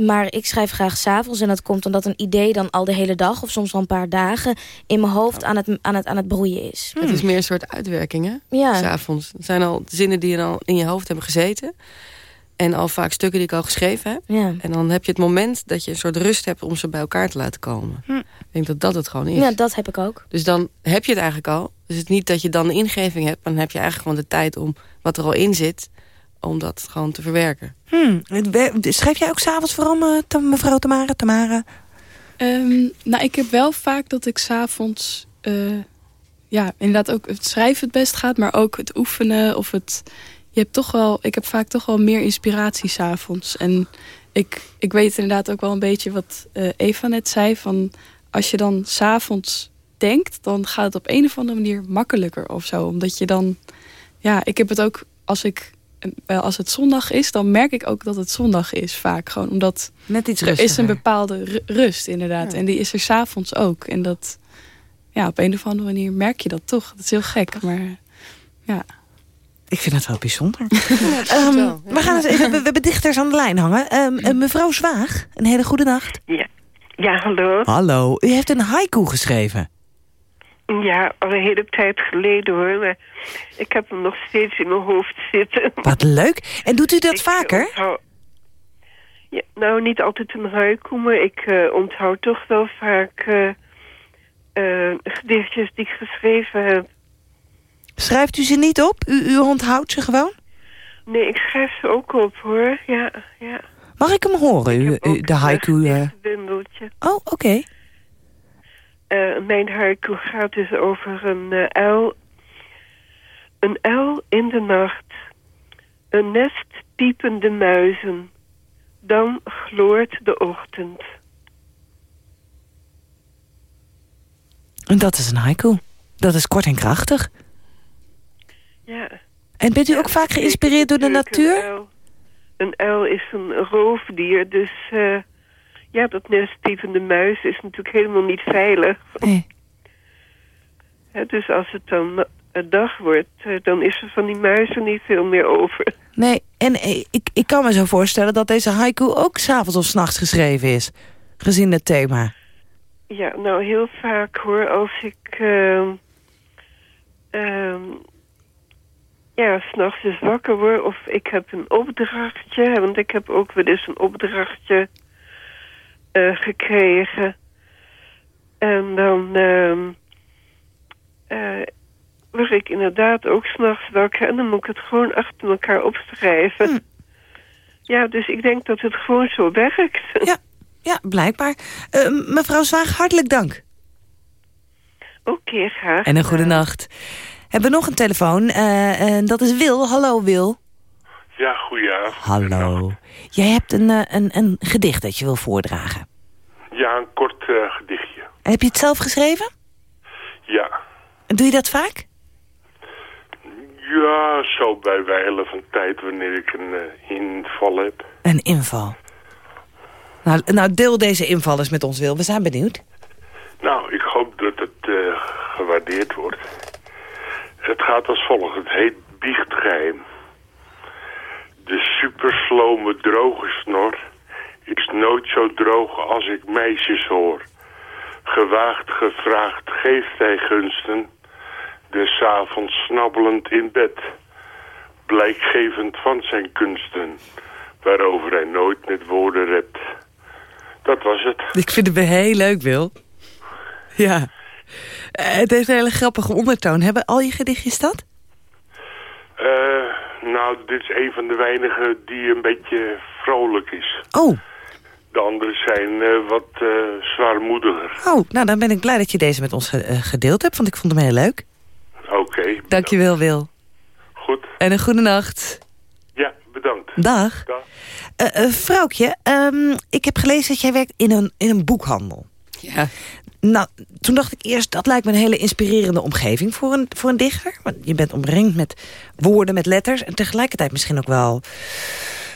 Maar ik schrijf graag s'avonds. En dat komt omdat een idee dan al de hele dag... of soms al een paar dagen in mijn hoofd aan het, aan het, aan het broeien is. Het is meer een soort uitwerking, hè? Ja. S'avonds. Het zijn al zinnen die er al in je hoofd hebben gezeten. En al vaak stukken die ik al geschreven heb. Ja. En dan heb je het moment dat je een soort rust hebt om ze bij elkaar te laten komen. Hm. Ik denk dat dat het gewoon is. Ja, dat heb ik ook. Dus dan heb je het eigenlijk al. Dus het is niet dat je dan de ingeving hebt. Maar dan heb je eigenlijk gewoon de tijd om wat er al in zit. Om dat gewoon te verwerken. We- Schrijf jij ook s'avonds vooral, me- te- mevrouw Tamara? Tamara? Ehm, nou, ik heb wel vaak dat ik s'avonds... eh ja, inderdaad ook het schrijven het best gaat... maar ook het oefenen of het... Je hebt toch wel, ik heb vaak toch wel meer inspiratie s'avonds. En ik, ik weet inderdaad ook wel een beetje wat eh, Eva net zei... van als je dan s'avonds denkt... dan gaat het op een of andere manier makkelijker of zo. Omdat je dan... Ja, ik heb het ook als ik... eh, Als het zondag is, dan merk ik ook dat het zondag is vaak. Gewoon omdat Net iets er is een bepaalde ru- rust inderdaad. En die is er s'avonds ook. En dat, ja, op een of andere manier merk je dat toch. Dat is heel gek, maar ja. Ik vind het wel bijzonder. (laughs) Ehm, we, gaan eens even, we, we hebben dichters aan de lijn hangen. Ehm, eh, mevrouw Zwaag, een hele goede nacht. Ja, ja hallo. Hallo, u heeft een haiku geschreven. Ja, al een hele tijd geleden hoor. Ik heb hem nog steeds in mijn hoofd zitten. Wat leuk. En doet u dat vaker? Onthoud- Ja, nou, niet altijd een haiku, maar ik eh, onthoud toch wel vaak eh, eh, gedichtjes die ik geschreven heb. Schrijft u ze niet op? U, u onthoudt ze gewoon? Nee, ik schrijf ze ook op hoor. Ja, ja. Mag ik hem horen, u, u- de haiku? eh? Een bundeltje. Oh, oké. Eh, mijn haiku gaat dus over een eh, uil. Een uil in de nacht. Een nest piepende muizen. Dan gloort de ochtend. En dat is een haiku. Dat is kort en krachtig. Ja. En bent u ook vaak geïnspireerd door de natuur? Een uil, een uil is een roofdier, dus eh, ja, dat nest piepende muis is natuurlijk helemaal niet veilig. Nee. (laughs) Dus als het dan dag wordt, eh, dan is er van die muizen niet veel meer over. Nee, en eh, ik, ik kan me zo voorstellen dat deze haiku ook s'avonds of s'nachts geschreven is. Gezien het thema. Ja, nou heel vaak hoor, als ik ehm ja, s'nachts dus wakker word of ik heb een opdrachtje, want ik heb ook wel eens een opdrachtje eh, gekregen. En dan ehm eh, word ik inderdaad ook s'nachts wakker en dan moet ik het gewoon achter elkaar opschrijven. Ja, dus ik denk dat het gewoon zo werkt. Ja, ja blijkbaar. Eh, mevrouw Zwaag, hartelijk dank. Oké, graag. En een goede nacht. Hebben we nog een telefoon? eh, en dat is Wil. Hallo Wil. Ja, goeie Hallo. Jij hebt een, eh, een, een gedicht dat je wil voordragen. Ja, een kort eh, gedichtje. Heb je het zelf geschreven? Ja. Doe je dat vaak? Ja, zo bij wijle van tijd wanneer ik een eh, inval heb. Een inval. Nou, nou, deel deze inval eens met ons, Wil. We zijn benieuwd. Nou, ik hoop dat het eh, gewaardeerd wordt. Het gaat als volgt. Het heet Biechtgeheim. De superslome droge snor is nooit zo droog als ik meisjes hoor. Gewaagd gevraagd geeft hij gunsten, des avonds snabbelend in bed. Blijkgevend van zijn kunsten, waarover hij nooit met woorden redt. Dat was het. Ik vind het heel leuk, Wil. Ja. Eh, het heeft een hele grappige ondertoon. Hebben al je gedichtjes dat? Eh, nou, dit is een van de weinigen die een beetje vrolijk is. Oh. De andere zijn eh, wat eh, zwaarmoediger. Oh, nou dan ben ik blij dat je deze met ons ge- gedeeld hebt, want ik vond hem heel leuk. Oké, Dankjewel, Wil. goed. En een goede nacht. Ja, bedankt. Dag. Dag. Vrouwtje, ehm, ik heb gelezen dat jij werkt in een, in een boekhandel. Ja. Nou, toen dacht ik eerst, dat lijkt me een hele inspirerende omgeving voor een, voor een dichter. Want je bent omringd met woorden, met letters. En tegelijkertijd misschien ook wel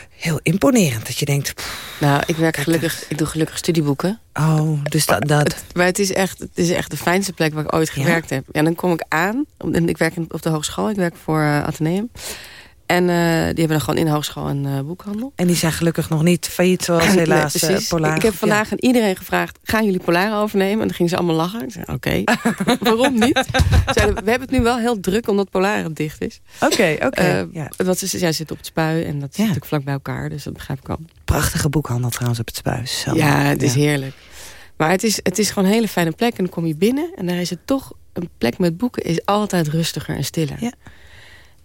heel imponerend. Dat je denkt... nou, ik werk gelukkig, ik doe gelukkig studieboeken. Oh, dus dat... dat... maar het is, echt, het is echt de fijnste plek waar ik ooit gewerkt heb. Ja, dan kom ik aan. En ik werk op de hogeschool. Ik werk voor uh, Atheneum. En uh, die hebben dan gewoon in de hogeschool een uh, boekhandel. En die zijn gelukkig nog niet failliet zoals helaas nee, uh, Polar. Ik heb vandaag aan iedereen gevraagd, gaan jullie Polar overnemen? En dan gingen ze allemaal lachen. Ik zei, oké, (laughs) waarom niet? Zeiden, we hebben het nu wel heel druk omdat Polar dicht is. Oké, oké. ja. Want ze, zij zit op het spui en dat is natuurlijk vlak bij elkaar. Dus dat begrijp ik al. Prachtige boekhandel trouwens op het spui. Zo. Ja, het is heerlijk. Maar het is, het is gewoon een hele fijne plek. En dan kom je binnen en daar is het toch... een plek met boeken is altijd rustiger en stiller. Ja.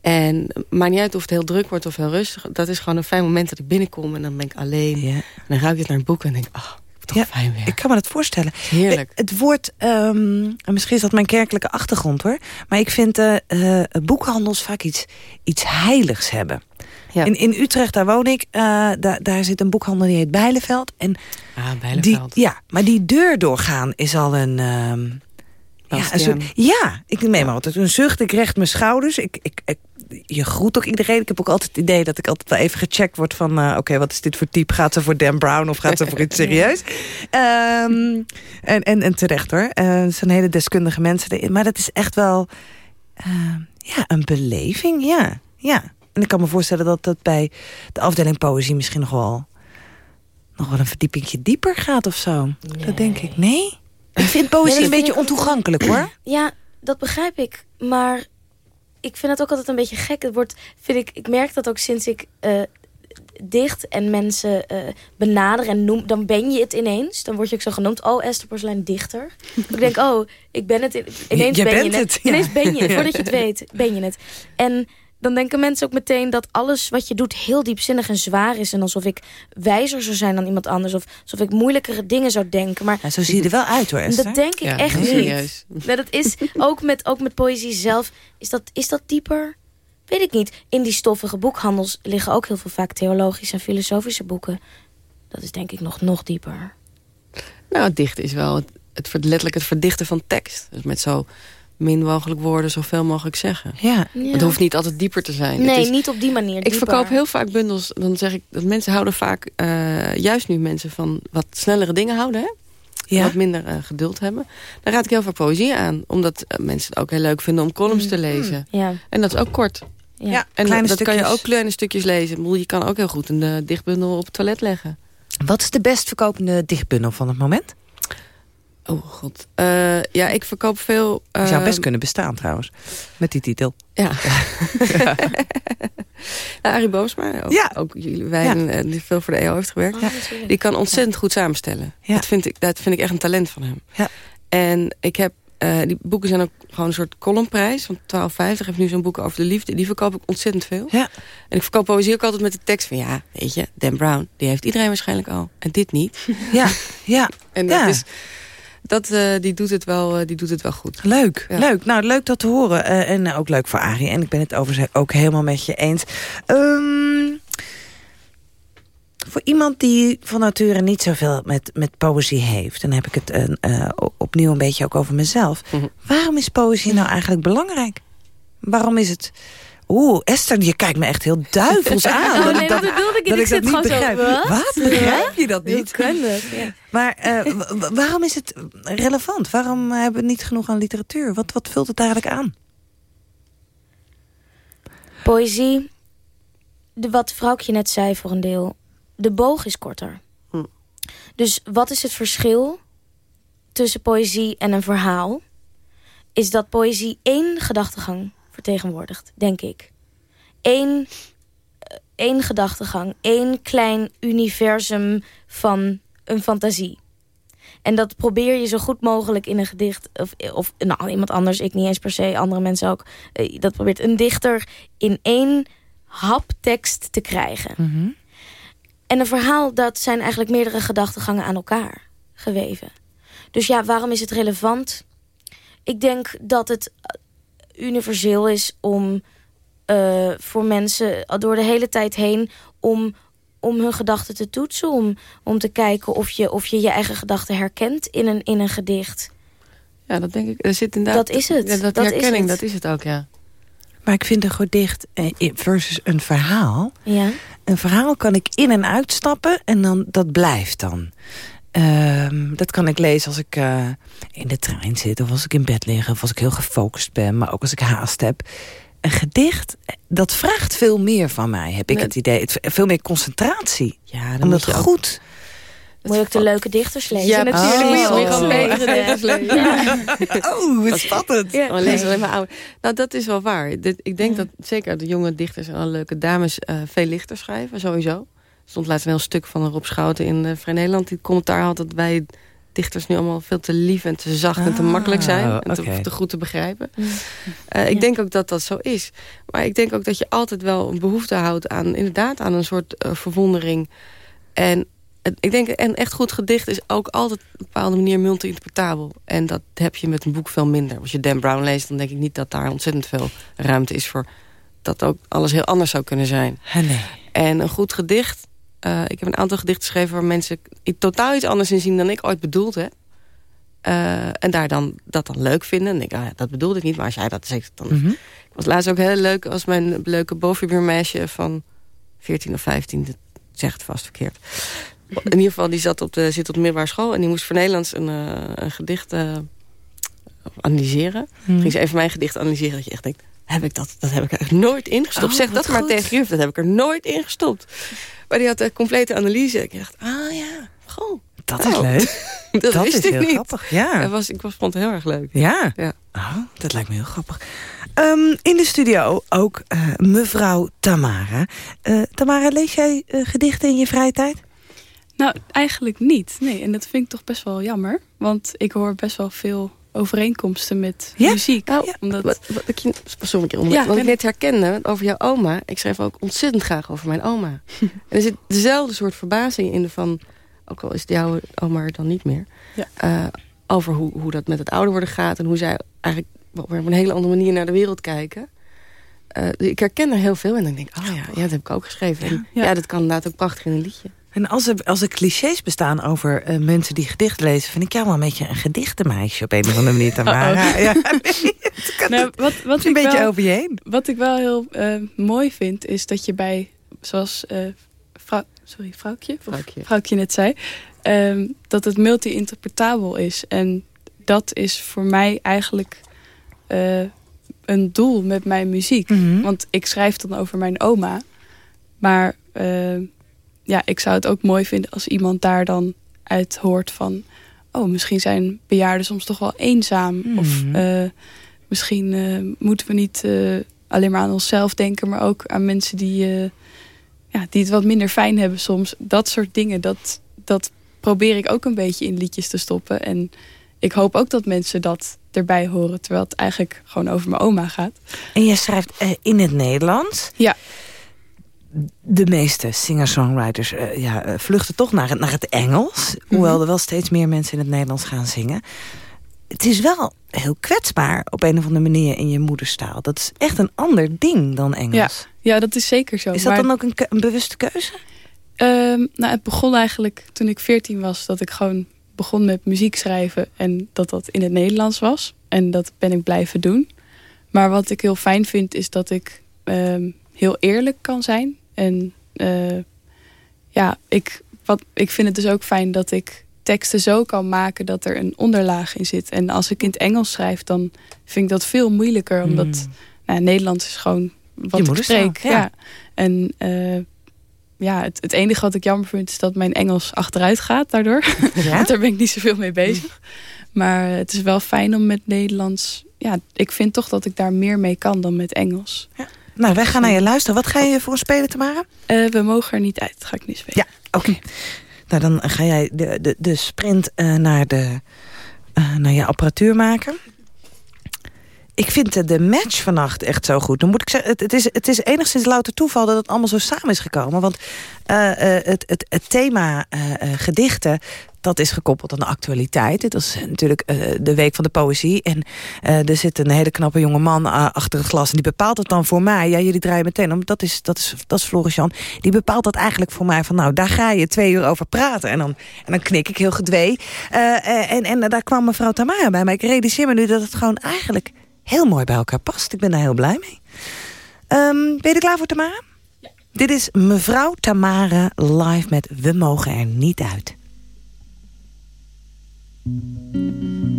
En maakt niet uit of het heel druk wordt of heel rustig. Dat is gewoon een fijn moment dat ik binnenkom en dan ben ik alleen. Ja. En dan ruik ik naar een boek en denk ik, oh, toch ja, fijn weer. Ik kan me dat voorstellen. Heerlijk. Het woord, um, misschien is dat mijn kerkelijke achtergrond hoor. Maar ik vind uh, uh, boekhandels vaak iets, iets heiligs hebben. Ja. In, in Utrecht, daar woon ik, uh, daar, daar zit een boekhandel die heet Bijleveld. En ah, Bijleveld. Die, ja, maar die deur doorgaan is al een... Um, ja, een soort, ja, ik neem maar altijd een zucht. Ik recht mijn schouders. Ik, ik, ik, je groet ook iedereen. Ik heb ook altijd het idee dat ik altijd wel even gecheckt word van... Uh, oké, wat is dit voor type? Gaat ze voor Dan Brown of gaat ze voor iets (laughs) serieus? Um, en, en, en terecht hoor. Uh, zijn hele deskundige mensen. Maar dat is echt wel uh, ja, een beleving, ja. ja. En ik kan me voorstellen dat dat bij de afdeling poëzie misschien nog wel... nog wel een verdiepingje dieper gaat of zo. Nee. Dat denk ik. Nee? Ik vind poëzie nee, een beetje ontoegankelijk hoor. Ja, dat begrijp ik. Maar ik vind het ook altijd een beetje gek. Het wordt, vind ik, ik merk dat ook sinds ik uh, dicht en mensen uh, benader en noem, dan ben je het ineens. Dan word je ook zo genoemd. Oh, Esther Porselein dichter. (laughs) ik denk, oh, ik ben het. Ineens je ben je het. het. Ineens ben je het. (laughs) Voordat je het weet, ben je het. En dan denken mensen ook meteen dat alles wat je doet heel diepzinnig en zwaar is. En alsof ik wijzer zou zijn dan iemand anders. Of alsof ik moeilijkere dingen zou denken. Maar ja, zo zie je er wel uit hoor, Esther. Dat denk ik ja, echt niet. Serieus. Maar dat is ook met, ook met poëzie zelf. Is dat, is dat dieper? Weet ik niet. In die stoffige boekhandels liggen ook heel veel vaak theologische en filosofische boeken. Dat is denk ik nog, nog dieper. Nou, het dichten is wel het, het, letterlijk het verdichten van tekst. Dus met zo min mogelijk woorden zoveel mogelijk zeggen. Ja. Ja. Het hoeft niet altijd dieper te zijn. Nee, het is, niet op die manier. ik dieper. verkoop heel vaak bundels. Dan zeg ik dat mensen houden vaak, uh, juist nu mensen van wat snellere dingen houden. Hè? Ja. Wat minder uh, geduld hebben. Dan raad ik heel vaak poëzie aan. Omdat uh, mensen het ook heel leuk vinden om columns Mm. te lezen. Ja. En dat is ook kort. Ja. Ja, En kleine dat stukjes. kan je ook kleine stukjes lezen. Ik bedoel, Je kan ook heel goed een uh, dichtbundel op het toilet leggen. Wat is de best verkopende dichtbundel van het moment? Oh god. Uh, ja, ik verkoop veel... Uh, zou best kunnen bestaan trouwens, met die titel. Ja. (laughs) ja. nou, Arie Boomsma, ook, Ja. ook jullie, wij Ja. en, uh, die veel voor de EO heeft gewerkt. Ja. Die kan ontzettend goed samenstellen. Ja. Dat, vind ik, dat vind ik echt een talent van hem. Ja. En ik heb... Uh, die boeken zijn ook gewoon een soort columnprijs. Van 12,50 heeft nu zo'n boek over de liefde. Die verkoop ik ontzettend veel. Ja. En ik verkoop poëzie ook altijd met de tekst van... Ja, weet je, Dan Brown, die heeft iedereen waarschijnlijk al. En dit niet. Ja, ja. (laughs) En dat Ja. is... Dat, uh, die, doet het wel, uh, die doet het wel goed. Leuk, Ja. leuk. Nou, leuk dat te horen. Uh, en ook leuk voor Arie. En ik ben het overigens ook helemaal met je eens. Um, voor iemand die van nature niet zoveel met, met poëzie heeft... dan heb ik het opnieuw een beetje ook over mezelf. Mhm. Waarom is poëzie nou eigenlijk belangrijk? Waarom is het... Oeh, Esther, je kijkt me echt heel duivels (laughs) aan. Oh, nee, dat bedoelde ik niet. dat Ik ik dat zit niet gewoon zo, begrijp. wat? Wat? Begrijp je dat Hoe niet? kan dat? Ja. Maar uh, w- waarom is het relevant? Waarom hebben we niet genoeg aan literatuur? Wat, wat vult het eigenlijk aan? Poëzie, de, wat vrouwtje net zei voor een deel, de boog is korter. Hm. Dus wat is het verschil tussen poëzie en een verhaal? Is dat poëzie één gedachtegang vertegenwoordigt, denk ik. Eén, uh, één gedachtegang, één klein universum van een fantasie. En dat probeer je zo goed mogelijk in een gedicht... of, of nou, iemand anders, ik niet eens per se, andere mensen ook... Uh, dat probeert een dichter in één hap tekst te krijgen. Mm -hmm. En een verhaal, dat zijn eigenlijk meerdere gedachtegangen aan elkaar geweven. Dus ja, waarom is het relevant? Ik denk dat het universeel is om uh, voor mensen door de hele tijd heen... om om hun gedachten te toetsen. Om, om te kijken of je, of je je eigen gedachten herkent in een, in een gedicht. Ja, dat denk ik. Er zit inderdaad, dat is het. Ja, dat, dat herkenning, is het. dat is het ook, ja. Maar ik vind een gedicht eh, versus een verhaal... Ja. Een verhaal kan ik in en uitstappen en dan, dat blijft dan. Ehm, dat kan ik lezen als ik uh, in de trein zit... of als ik in bed lig of als ik heel gefocust ben... maar ook als ik haast heb. Een gedicht, dat vraagt veel meer van mij, heb ik Nee. het idee. Het, veel meer concentratie. Ja, dan Om moet dat je ook- goed... Moet je ook de leuke dichters lezen? Ja, natuurlijk. Oh, moet je oh, ook oh. betere dichters lezen. Ja. (laughs) Oh, wat. Ja. Oh, lees alleen maar oude. Nou, dat is wel waar. Ik denk dat zeker de jonge dichters en alle leuke dames eh, veel lichter schrijven, sowieso. Er stond laatst een heel stuk van Rob Schouten in eh, Vrij Nederland... die commentaar had dat wij dichters nu allemaal veel te lief en te zacht en te Ah, makkelijk zijn. En te, goed te begrijpen. Eh, ik denk ook dat dat zo is. Maar ik denk ook dat je altijd wel een behoefte houdt aan... inderdaad aan een soort eh, verwondering. En ik denk, en echt goed gedicht is ook altijd op een bepaalde manier multi-interpretabel. En dat heb je met een boek veel minder. Als je Dan Brown leest, dan denk ik niet dat daar ontzettend veel ruimte is voor... dat ook alles heel anders zou kunnen zijn. Ah, nee. En een goed gedicht... eh, ik heb een aantal gedichten geschreven waar mensen totaal iets anders in zien dan ik ooit bedoeld heb. Eh, en daar dan dat dan leuk vinden. En denk ik, ah, ja, dat bedoelde ik niet, maar als jij dat zegt, dan... Mhm. Ik was laatst ook heel leuk als mijn leuke bovenbuurmeisje van 14 of 15, dat zegt vast verkeerd. In ieder geval, die zat op de, zit op de middelbare school en die moest voor Nederlands een, eh, een gedicht analyseren. Hmm. Ging ze even mijn gedicht analyseren dat je echt denkt, heb ik dat, dat heb ik er echt nooit ingestopt. Oh, zeg dat maar tegen juf, dat heb ik er nooit ingestopt. Maar die had een complete analyse. Ik dacht, ah ja, goh. Dat is Oh. leuk. (laughs) dat, Dat wist is ik heel niet. grappig, ja. Dat was, ik was, vond het heel erg leuk. Ja? Ja. Oh, dat lijkt me heel grappig. Ehm, in de studio ook eh, mevrouw Tamara. Eh, Tamara, lees jij eh, gedichten in je vrije tijd? Nou, eigenlijk niet. Nee, en dat vind ik toch best wel jammer. Want ik hoor best wel veel overeenkomsten met Ja? muziek. Nou, Omdat... Wat, wat ik, je- ik onder- Ja, ik net herkende over jouw oma. Ik schreef ook ontzettend graag over mijn oma. (laughs) en er zit dezelfde soort verbazing in van... ook al is het jouw oma er dan niet meer... Eh, over hoe, hoe dat met het ouder worden gaat... en hoe zij eigenlijk op een hele andere manier naar de wereld kijken. Eh, ik herken er heel veel en dan denk ik... oh ja, ja dat heb ik ook geschreven. En ja, Ja. dat kan inderdaad ook prachtig in een liedje. En als er, als er clichés bestaan over eh, mensen die gedicht lezen... vind ik jou wel een beetje een gedichtenmeisje op een of andere manier, (laughs) Tamara. Uh-oh. (laughs) Ja, nee, het kan Nou, wat, wat een ik beetje wel, over je heen. Wat ik wel heel eh, mooi vind, is dat je bij, zoals eh vrou, sorry, vrouwtje, Vrouwtje. vrouwtje net zei, ehm, dat het multi-interpretabel is. En dat is voor mij eigenlijk eh, een doel met mijn muziek. Mhm. Want ik schrijf dan over mijn oma. Maar eh, ja, ik zou het ook mooi vinden als iemand daar dan uit hoort van... oh, misschien zijn bejaarden soms toch wel eenzaam. Of Mhm. eh, misschien eh, moeten we niet eh, alleen maar aan onszelf denken... maar ook aan mensen die, ja, die het wat minder fijn hebben soms. Dat soort dingen, dat, dat probeer ik ook een beetje in liedjes te stoppen. En ik hoop ook dat mensen dat erbij horen... terwijl het eigenlijk gewoon over mijn oma gaat. En jij schrijft in het Nederlands. Ja. De meeste singer-songwriters eh, ja, eh, vluchten toch naar het, naar het Engels. Hoewel er wel steeds meer mensen in het Nederlands gaan zingen. Het is wel heel kwetsbaar op een of andere manier in je moederstaal. Dat is echt een ander ding dan Engels. Ja, ja dat is zeker zo. Is dat Maar- dan ook een bewuste keuze? Ehm, nou, het begon eigenlijk toen ik 14 was. Dat ik gewoon begon met muziek schrijven. En dat dat in het Nederlands was. En dat ben ik blijven doen. Maar wat ik heel fijn vind is dat ik ehm, heel eerlijk kan zijn. En eh, ja, ik, wat, ik vind het dus ook fijn dat ik teksten zo kan maken dat er een onderlaag in zit. En als ik in het Engels schrijf, dan vind ik dat veel moeilijker. Omdat Mm. nou, Nederlands is gewoon wat ik spreek. ja. Ja. En eh, ja, het, het enige wat ik jammer vind is dat mijn Engels achteruit gaat daardoor. (laughs) Ja? (laughs) Want daar ben ik niet zoveel mee bezig. Maar het is wel fijn om met Nederlands... Ja, ik vind toch dat ik daar meer mee kan dan met Engels. Nou, wij gaan naar je luisteren. Wat ga je voor een spelen, Tamara? Eh, we mogen er niet uit, ga ik niet spelen. Ja, oké. Nou, dan ga jij de, de, de sprint eh, naar, de, eh, naar je apparatuur maken. Ik vind de match vannacht echt zo goed. Dan moet ik zeggen, het, het, is, het is enigszins louter toeval dat het allemaal zo samen is gekomen. Want het, het, het thema gedichten dat is gekoppeld aan de actualiteit. Het was natuurlijk uh, de week van de poëzie. En uh, er zit een hele knappe jonge man uh, achter het glas. En die bepaalt het dan voor mij. Ja, jullie draaien meteen om. Dat is, dat is, dat is Floris Jan. Die bepaalt dat eigenlijk voor mij. Van nou, daar ga je twee uur over praten. En dan, en dan knik ik heel gedwee. en, en daar kwam mevrouw Tamara bij. Maar ik realiseer me nu dat het gewoon eigenlijk heel mooi bij elkaar past. Ik ben daar heel blij mee. Um, ben je er klaar voor, Tamara? Ja. Dit is mevrouw Tamara live met We mogen er niet uit.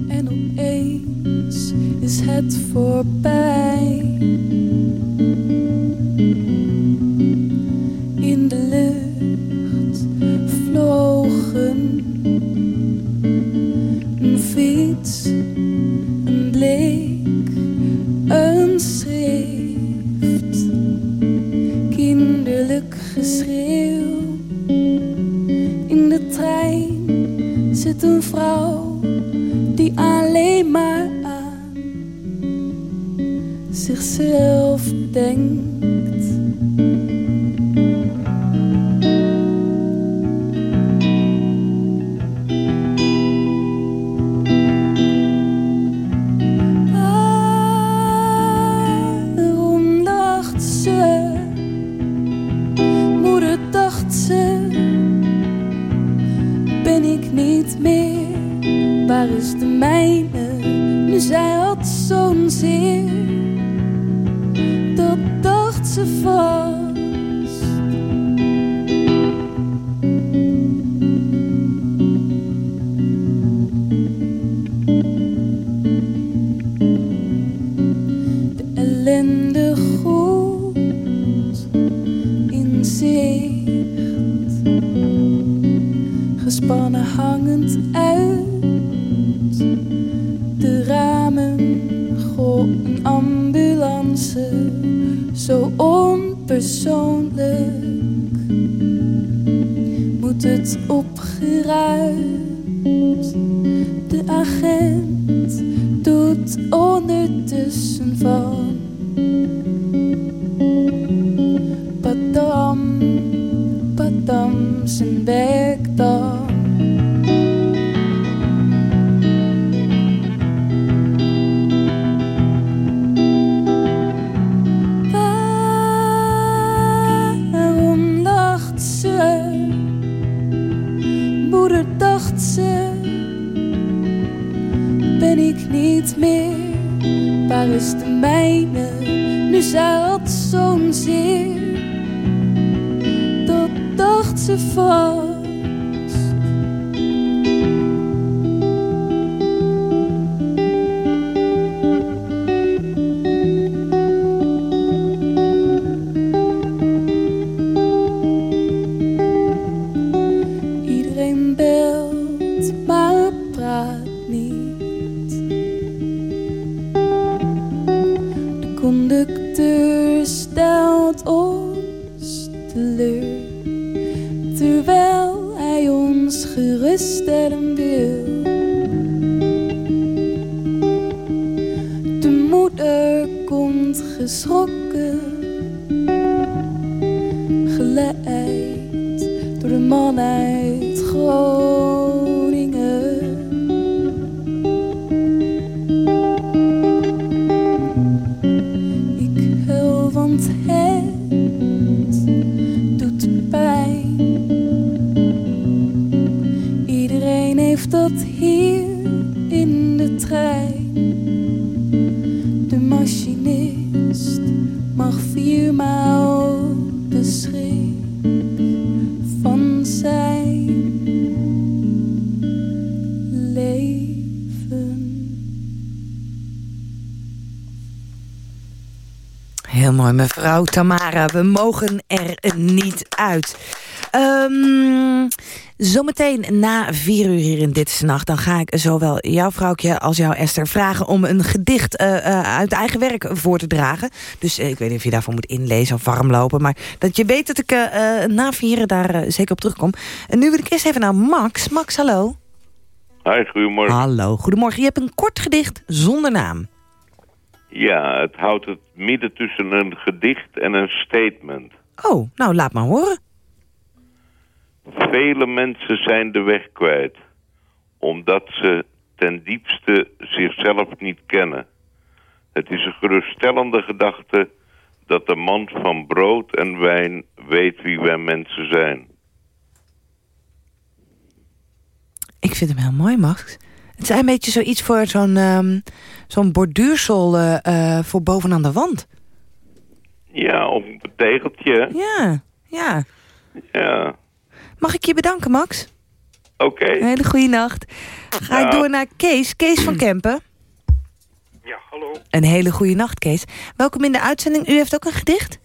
En opeens is het voorbij. In de lucht vlogen een fiets, een blik, een schrift, kinderlijk geschreeuw in de trein zit een vrouw die alleen maar aan zichzelf denkt. Niet meer? Waar is de mijne? Nu zij had zo'n zeer, dat dacht ze vast. Geruststellen wil. De moeder komt geschrokken, geleid door de man uit Groningen. Mevrouw Tamara. We mogen er niet uit. Ehm, zometeen na vier uur hier in Dit is Nacht... dan ga ik zowel jouw vrouwtje als jouw Esther vragen... om een gedicht eh, eh, uit eigen werk voor te dragen. Dus eh, ik weet niet of je daarvoor moet inlezen of warm lopen... maar dat je weet dat ik na vieren daar zeker op terugkom. En nu wil ik eerst even naar Max. Max, hallo. Hi, goedemorgen. Hallo, goedemorgen. Je hebt een kort gedicht zonder naam. Ja, het houdt het midden tussen een gedicht en een statement. Oh, nou laat maar horen. Vele mensen zijn de weg kwijt. omdat ze ten diepste zichzelf niet kennen. Het is een geruststellende gedachte dat de man van brood en wijn weet wie wij mensen zijn. Ik vind hem heel mooi, Max. Het is een beetje zoiets voor zo'n um, zo'n borduursel uh, voor bovenaan de wand. Ja, op een tegeltje. Ja, ja. Ja. Mag ik je bedanken, Max? Oké. Een hele goede nacht. Ga ik door naar Kees. Kees van Kempen. Ja, hallo. Een hele goede nacht, Kees. Welkom in de uitzending. U heeft ook een gedicht?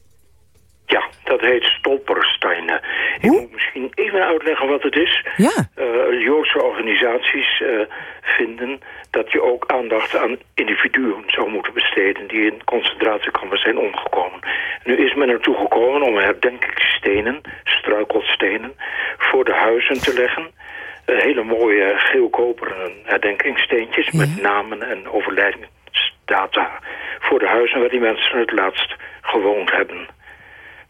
Ja, dat heet Stolpersteinen. Ik moet misschien even uitleggen wat het is. Ja. Uh, Joodse organisaties uh, vinden dat je ook aandacht aan individuen zou moeten besteden... die in concentratiekampen zijn omgekomen. Nu is men ertoe gekomen om herdenkingsstenen, struikelstenen... voor de huizen te leggen. Uh, hele mooie geelkoperen herdenkingssteentjes... Ja. met namen en overlijdensdata voor de huizen waar die mensen het laatst gewoond hebben...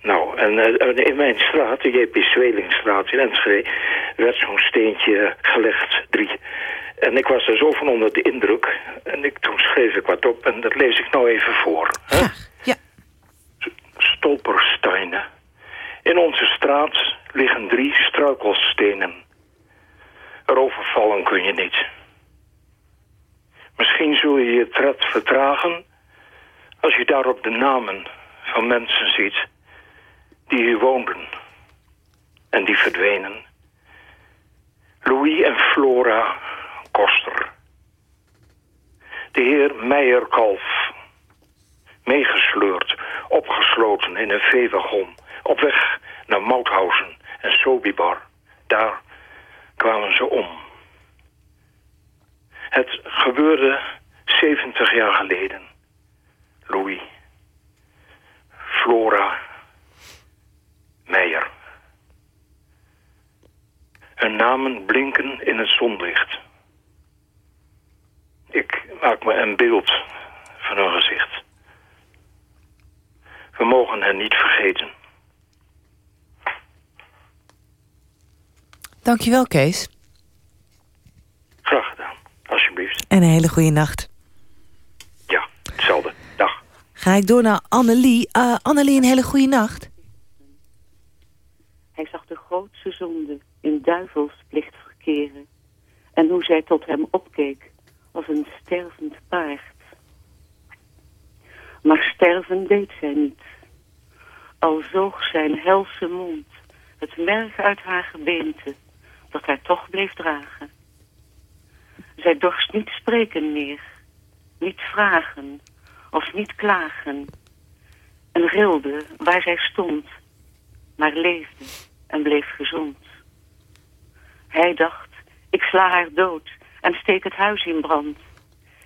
Nou, en uh, in mijn straat, de J.P. Zwelingstraat in Enschede, werd zo'n steentje gelegd, drie. En ik was er zo van onder de indruk. En ik, toen schreef ik wat op en dat lees ik nou even voor. Hè? Ja, ja. Stolpersteinen. In onze straat liggen drie struikelstenen. Erover vallen kun je niet. Misschien zul je je tred vertragen... als je daarop de namen van mensen ziet die hier woonden en die verdwenen. Louis en Flora Koster. De heer Meijerkalf. Meegesleurd, opgesloten in een veewagon. Op weg naar Mauthausen en Sobibor. Daar kwamen ze om. Het gebeurde 70 jaar geleden. Louis. Flora Hun namen blinken in het zonlicht. Ik maak me een beeld van hun gezicht. We mogen hen niet vergeten. Dankjewel, Kees. Graag gedaan, alsjeblieft. En een hele goede nacht. Ja, hetzelfde. Dag. Ga ik door naar Annelie. Uh, Annelie, een hele goede nacht. Hij zag de grootste zonde in duivelsplicht verkeren. En hoe zij tot hem opkeek als een stervend paard. Maar sterven deed zij niet. Al zoog zijn helse mond het merg uit haar gebeente, dat hij toch bleef dragen. Zij dorst niet spreken meer, niet vragen of niet klagen. En rilde waar zij stond, maar leefde en bleef gezond. Hij dacht, ik sla haar dood en steek het huis in brand.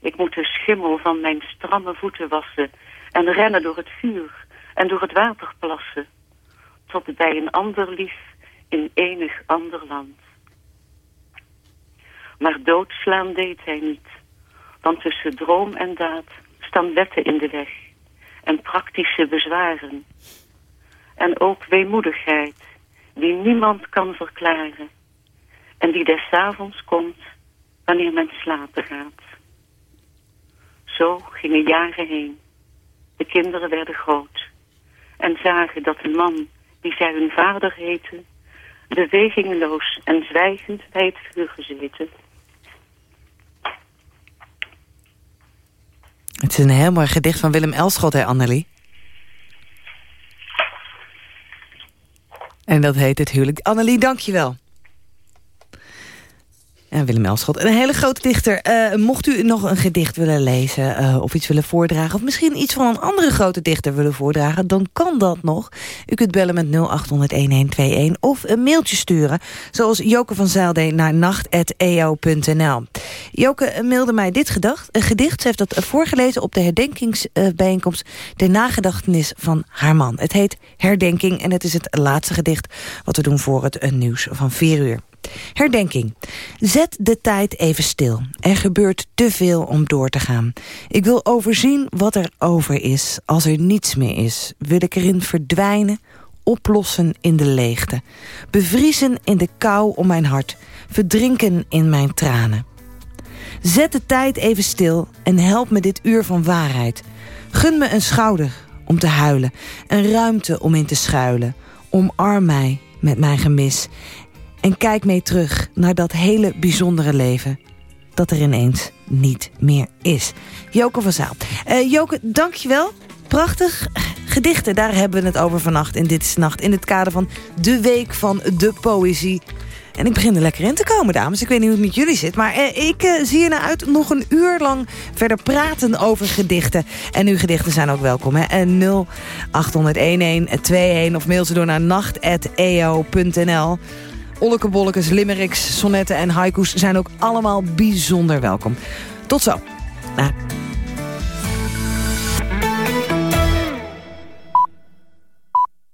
Ik moet de schimmel van mijn stramme voeten wassen en rennen door het vuur en door het water plassen, tot bij een ander lief in enig ander land. Maar doodslaan deed hij niet, want tussen droom en daad staan wetten in de weg en praktische bezwaren. En ook weemoedigheid, die niemand kan verklaren en die des avonds komt wanneer men slapen gaat. Zo gingen jaren heen. De kinderen werden groot en zagen dat de man die zij hun vader heette, bewegingeloos en zwijgend bij het vuur gezeten. Het is een heel mooi gedicht van Willem Elschot, hè Annelie? En dat heet het huwelijk. Annelie, dank je wel. En Willem Elschot, een hele grote dichter. Uh, mocht u nog een gedicht willen lezen uh, of iets willen voordragen... of misschien iets van een andere grote dichter willen voordragen... dan kan dat nog. U kunt bellen met 0800-1121 of een mailtje sturen... zoals Joke van Zijlde naar nacht.eo.nl. Joke mailde mij dit gedacht, een gedicht. Ze heeft dat voorgelezen op de herdenkingsbijeenkomst... de nagedachtenis van haar man. Het heet Herdenking en het is het laatste gedicht... wat we doen voor het nieuws van 4 uur. Herdenking. Zet de tijd even stil. Er gebeurt te veel om door te gaan. Ik wil overzien wat er over is. Als er niets meer is, wil ik erin verdwijnen oplossen in de leegte. Bevriezen in de kou om mijn hart. Verdrinken in mijn tranen. Zet de tijd even stil en help me dit uur van waarheid. Gun me een schouder om te huilen. Een ruimte om in te schuilen. Omarm mij met mijn gemis. En kijk mee terug naar dat hele bijzondere leven... dat er ineens niet meer is. Joke van Zaal. Uh, Joke, dankjewel. Prachtig. Gedichten, daar hebben we het over vannacht in Dit is Nacht. In het kader van de Week van de Poëzie. En ik begin er lekker in te komen, dames. Ik weet niet hoe het met jullie zit. Maar eh, ik eh, zie er naar uit nog een uur lang verder praten over gedichten. En uw gedichten zijn ook welkom. Hè? En 0800-1121 of mail ze door naar nacht.eo.nl. Olleke, bollekes, limericks, sonnetten en haiku's zijn ook allemaal bijzonder welkom. Tot zo.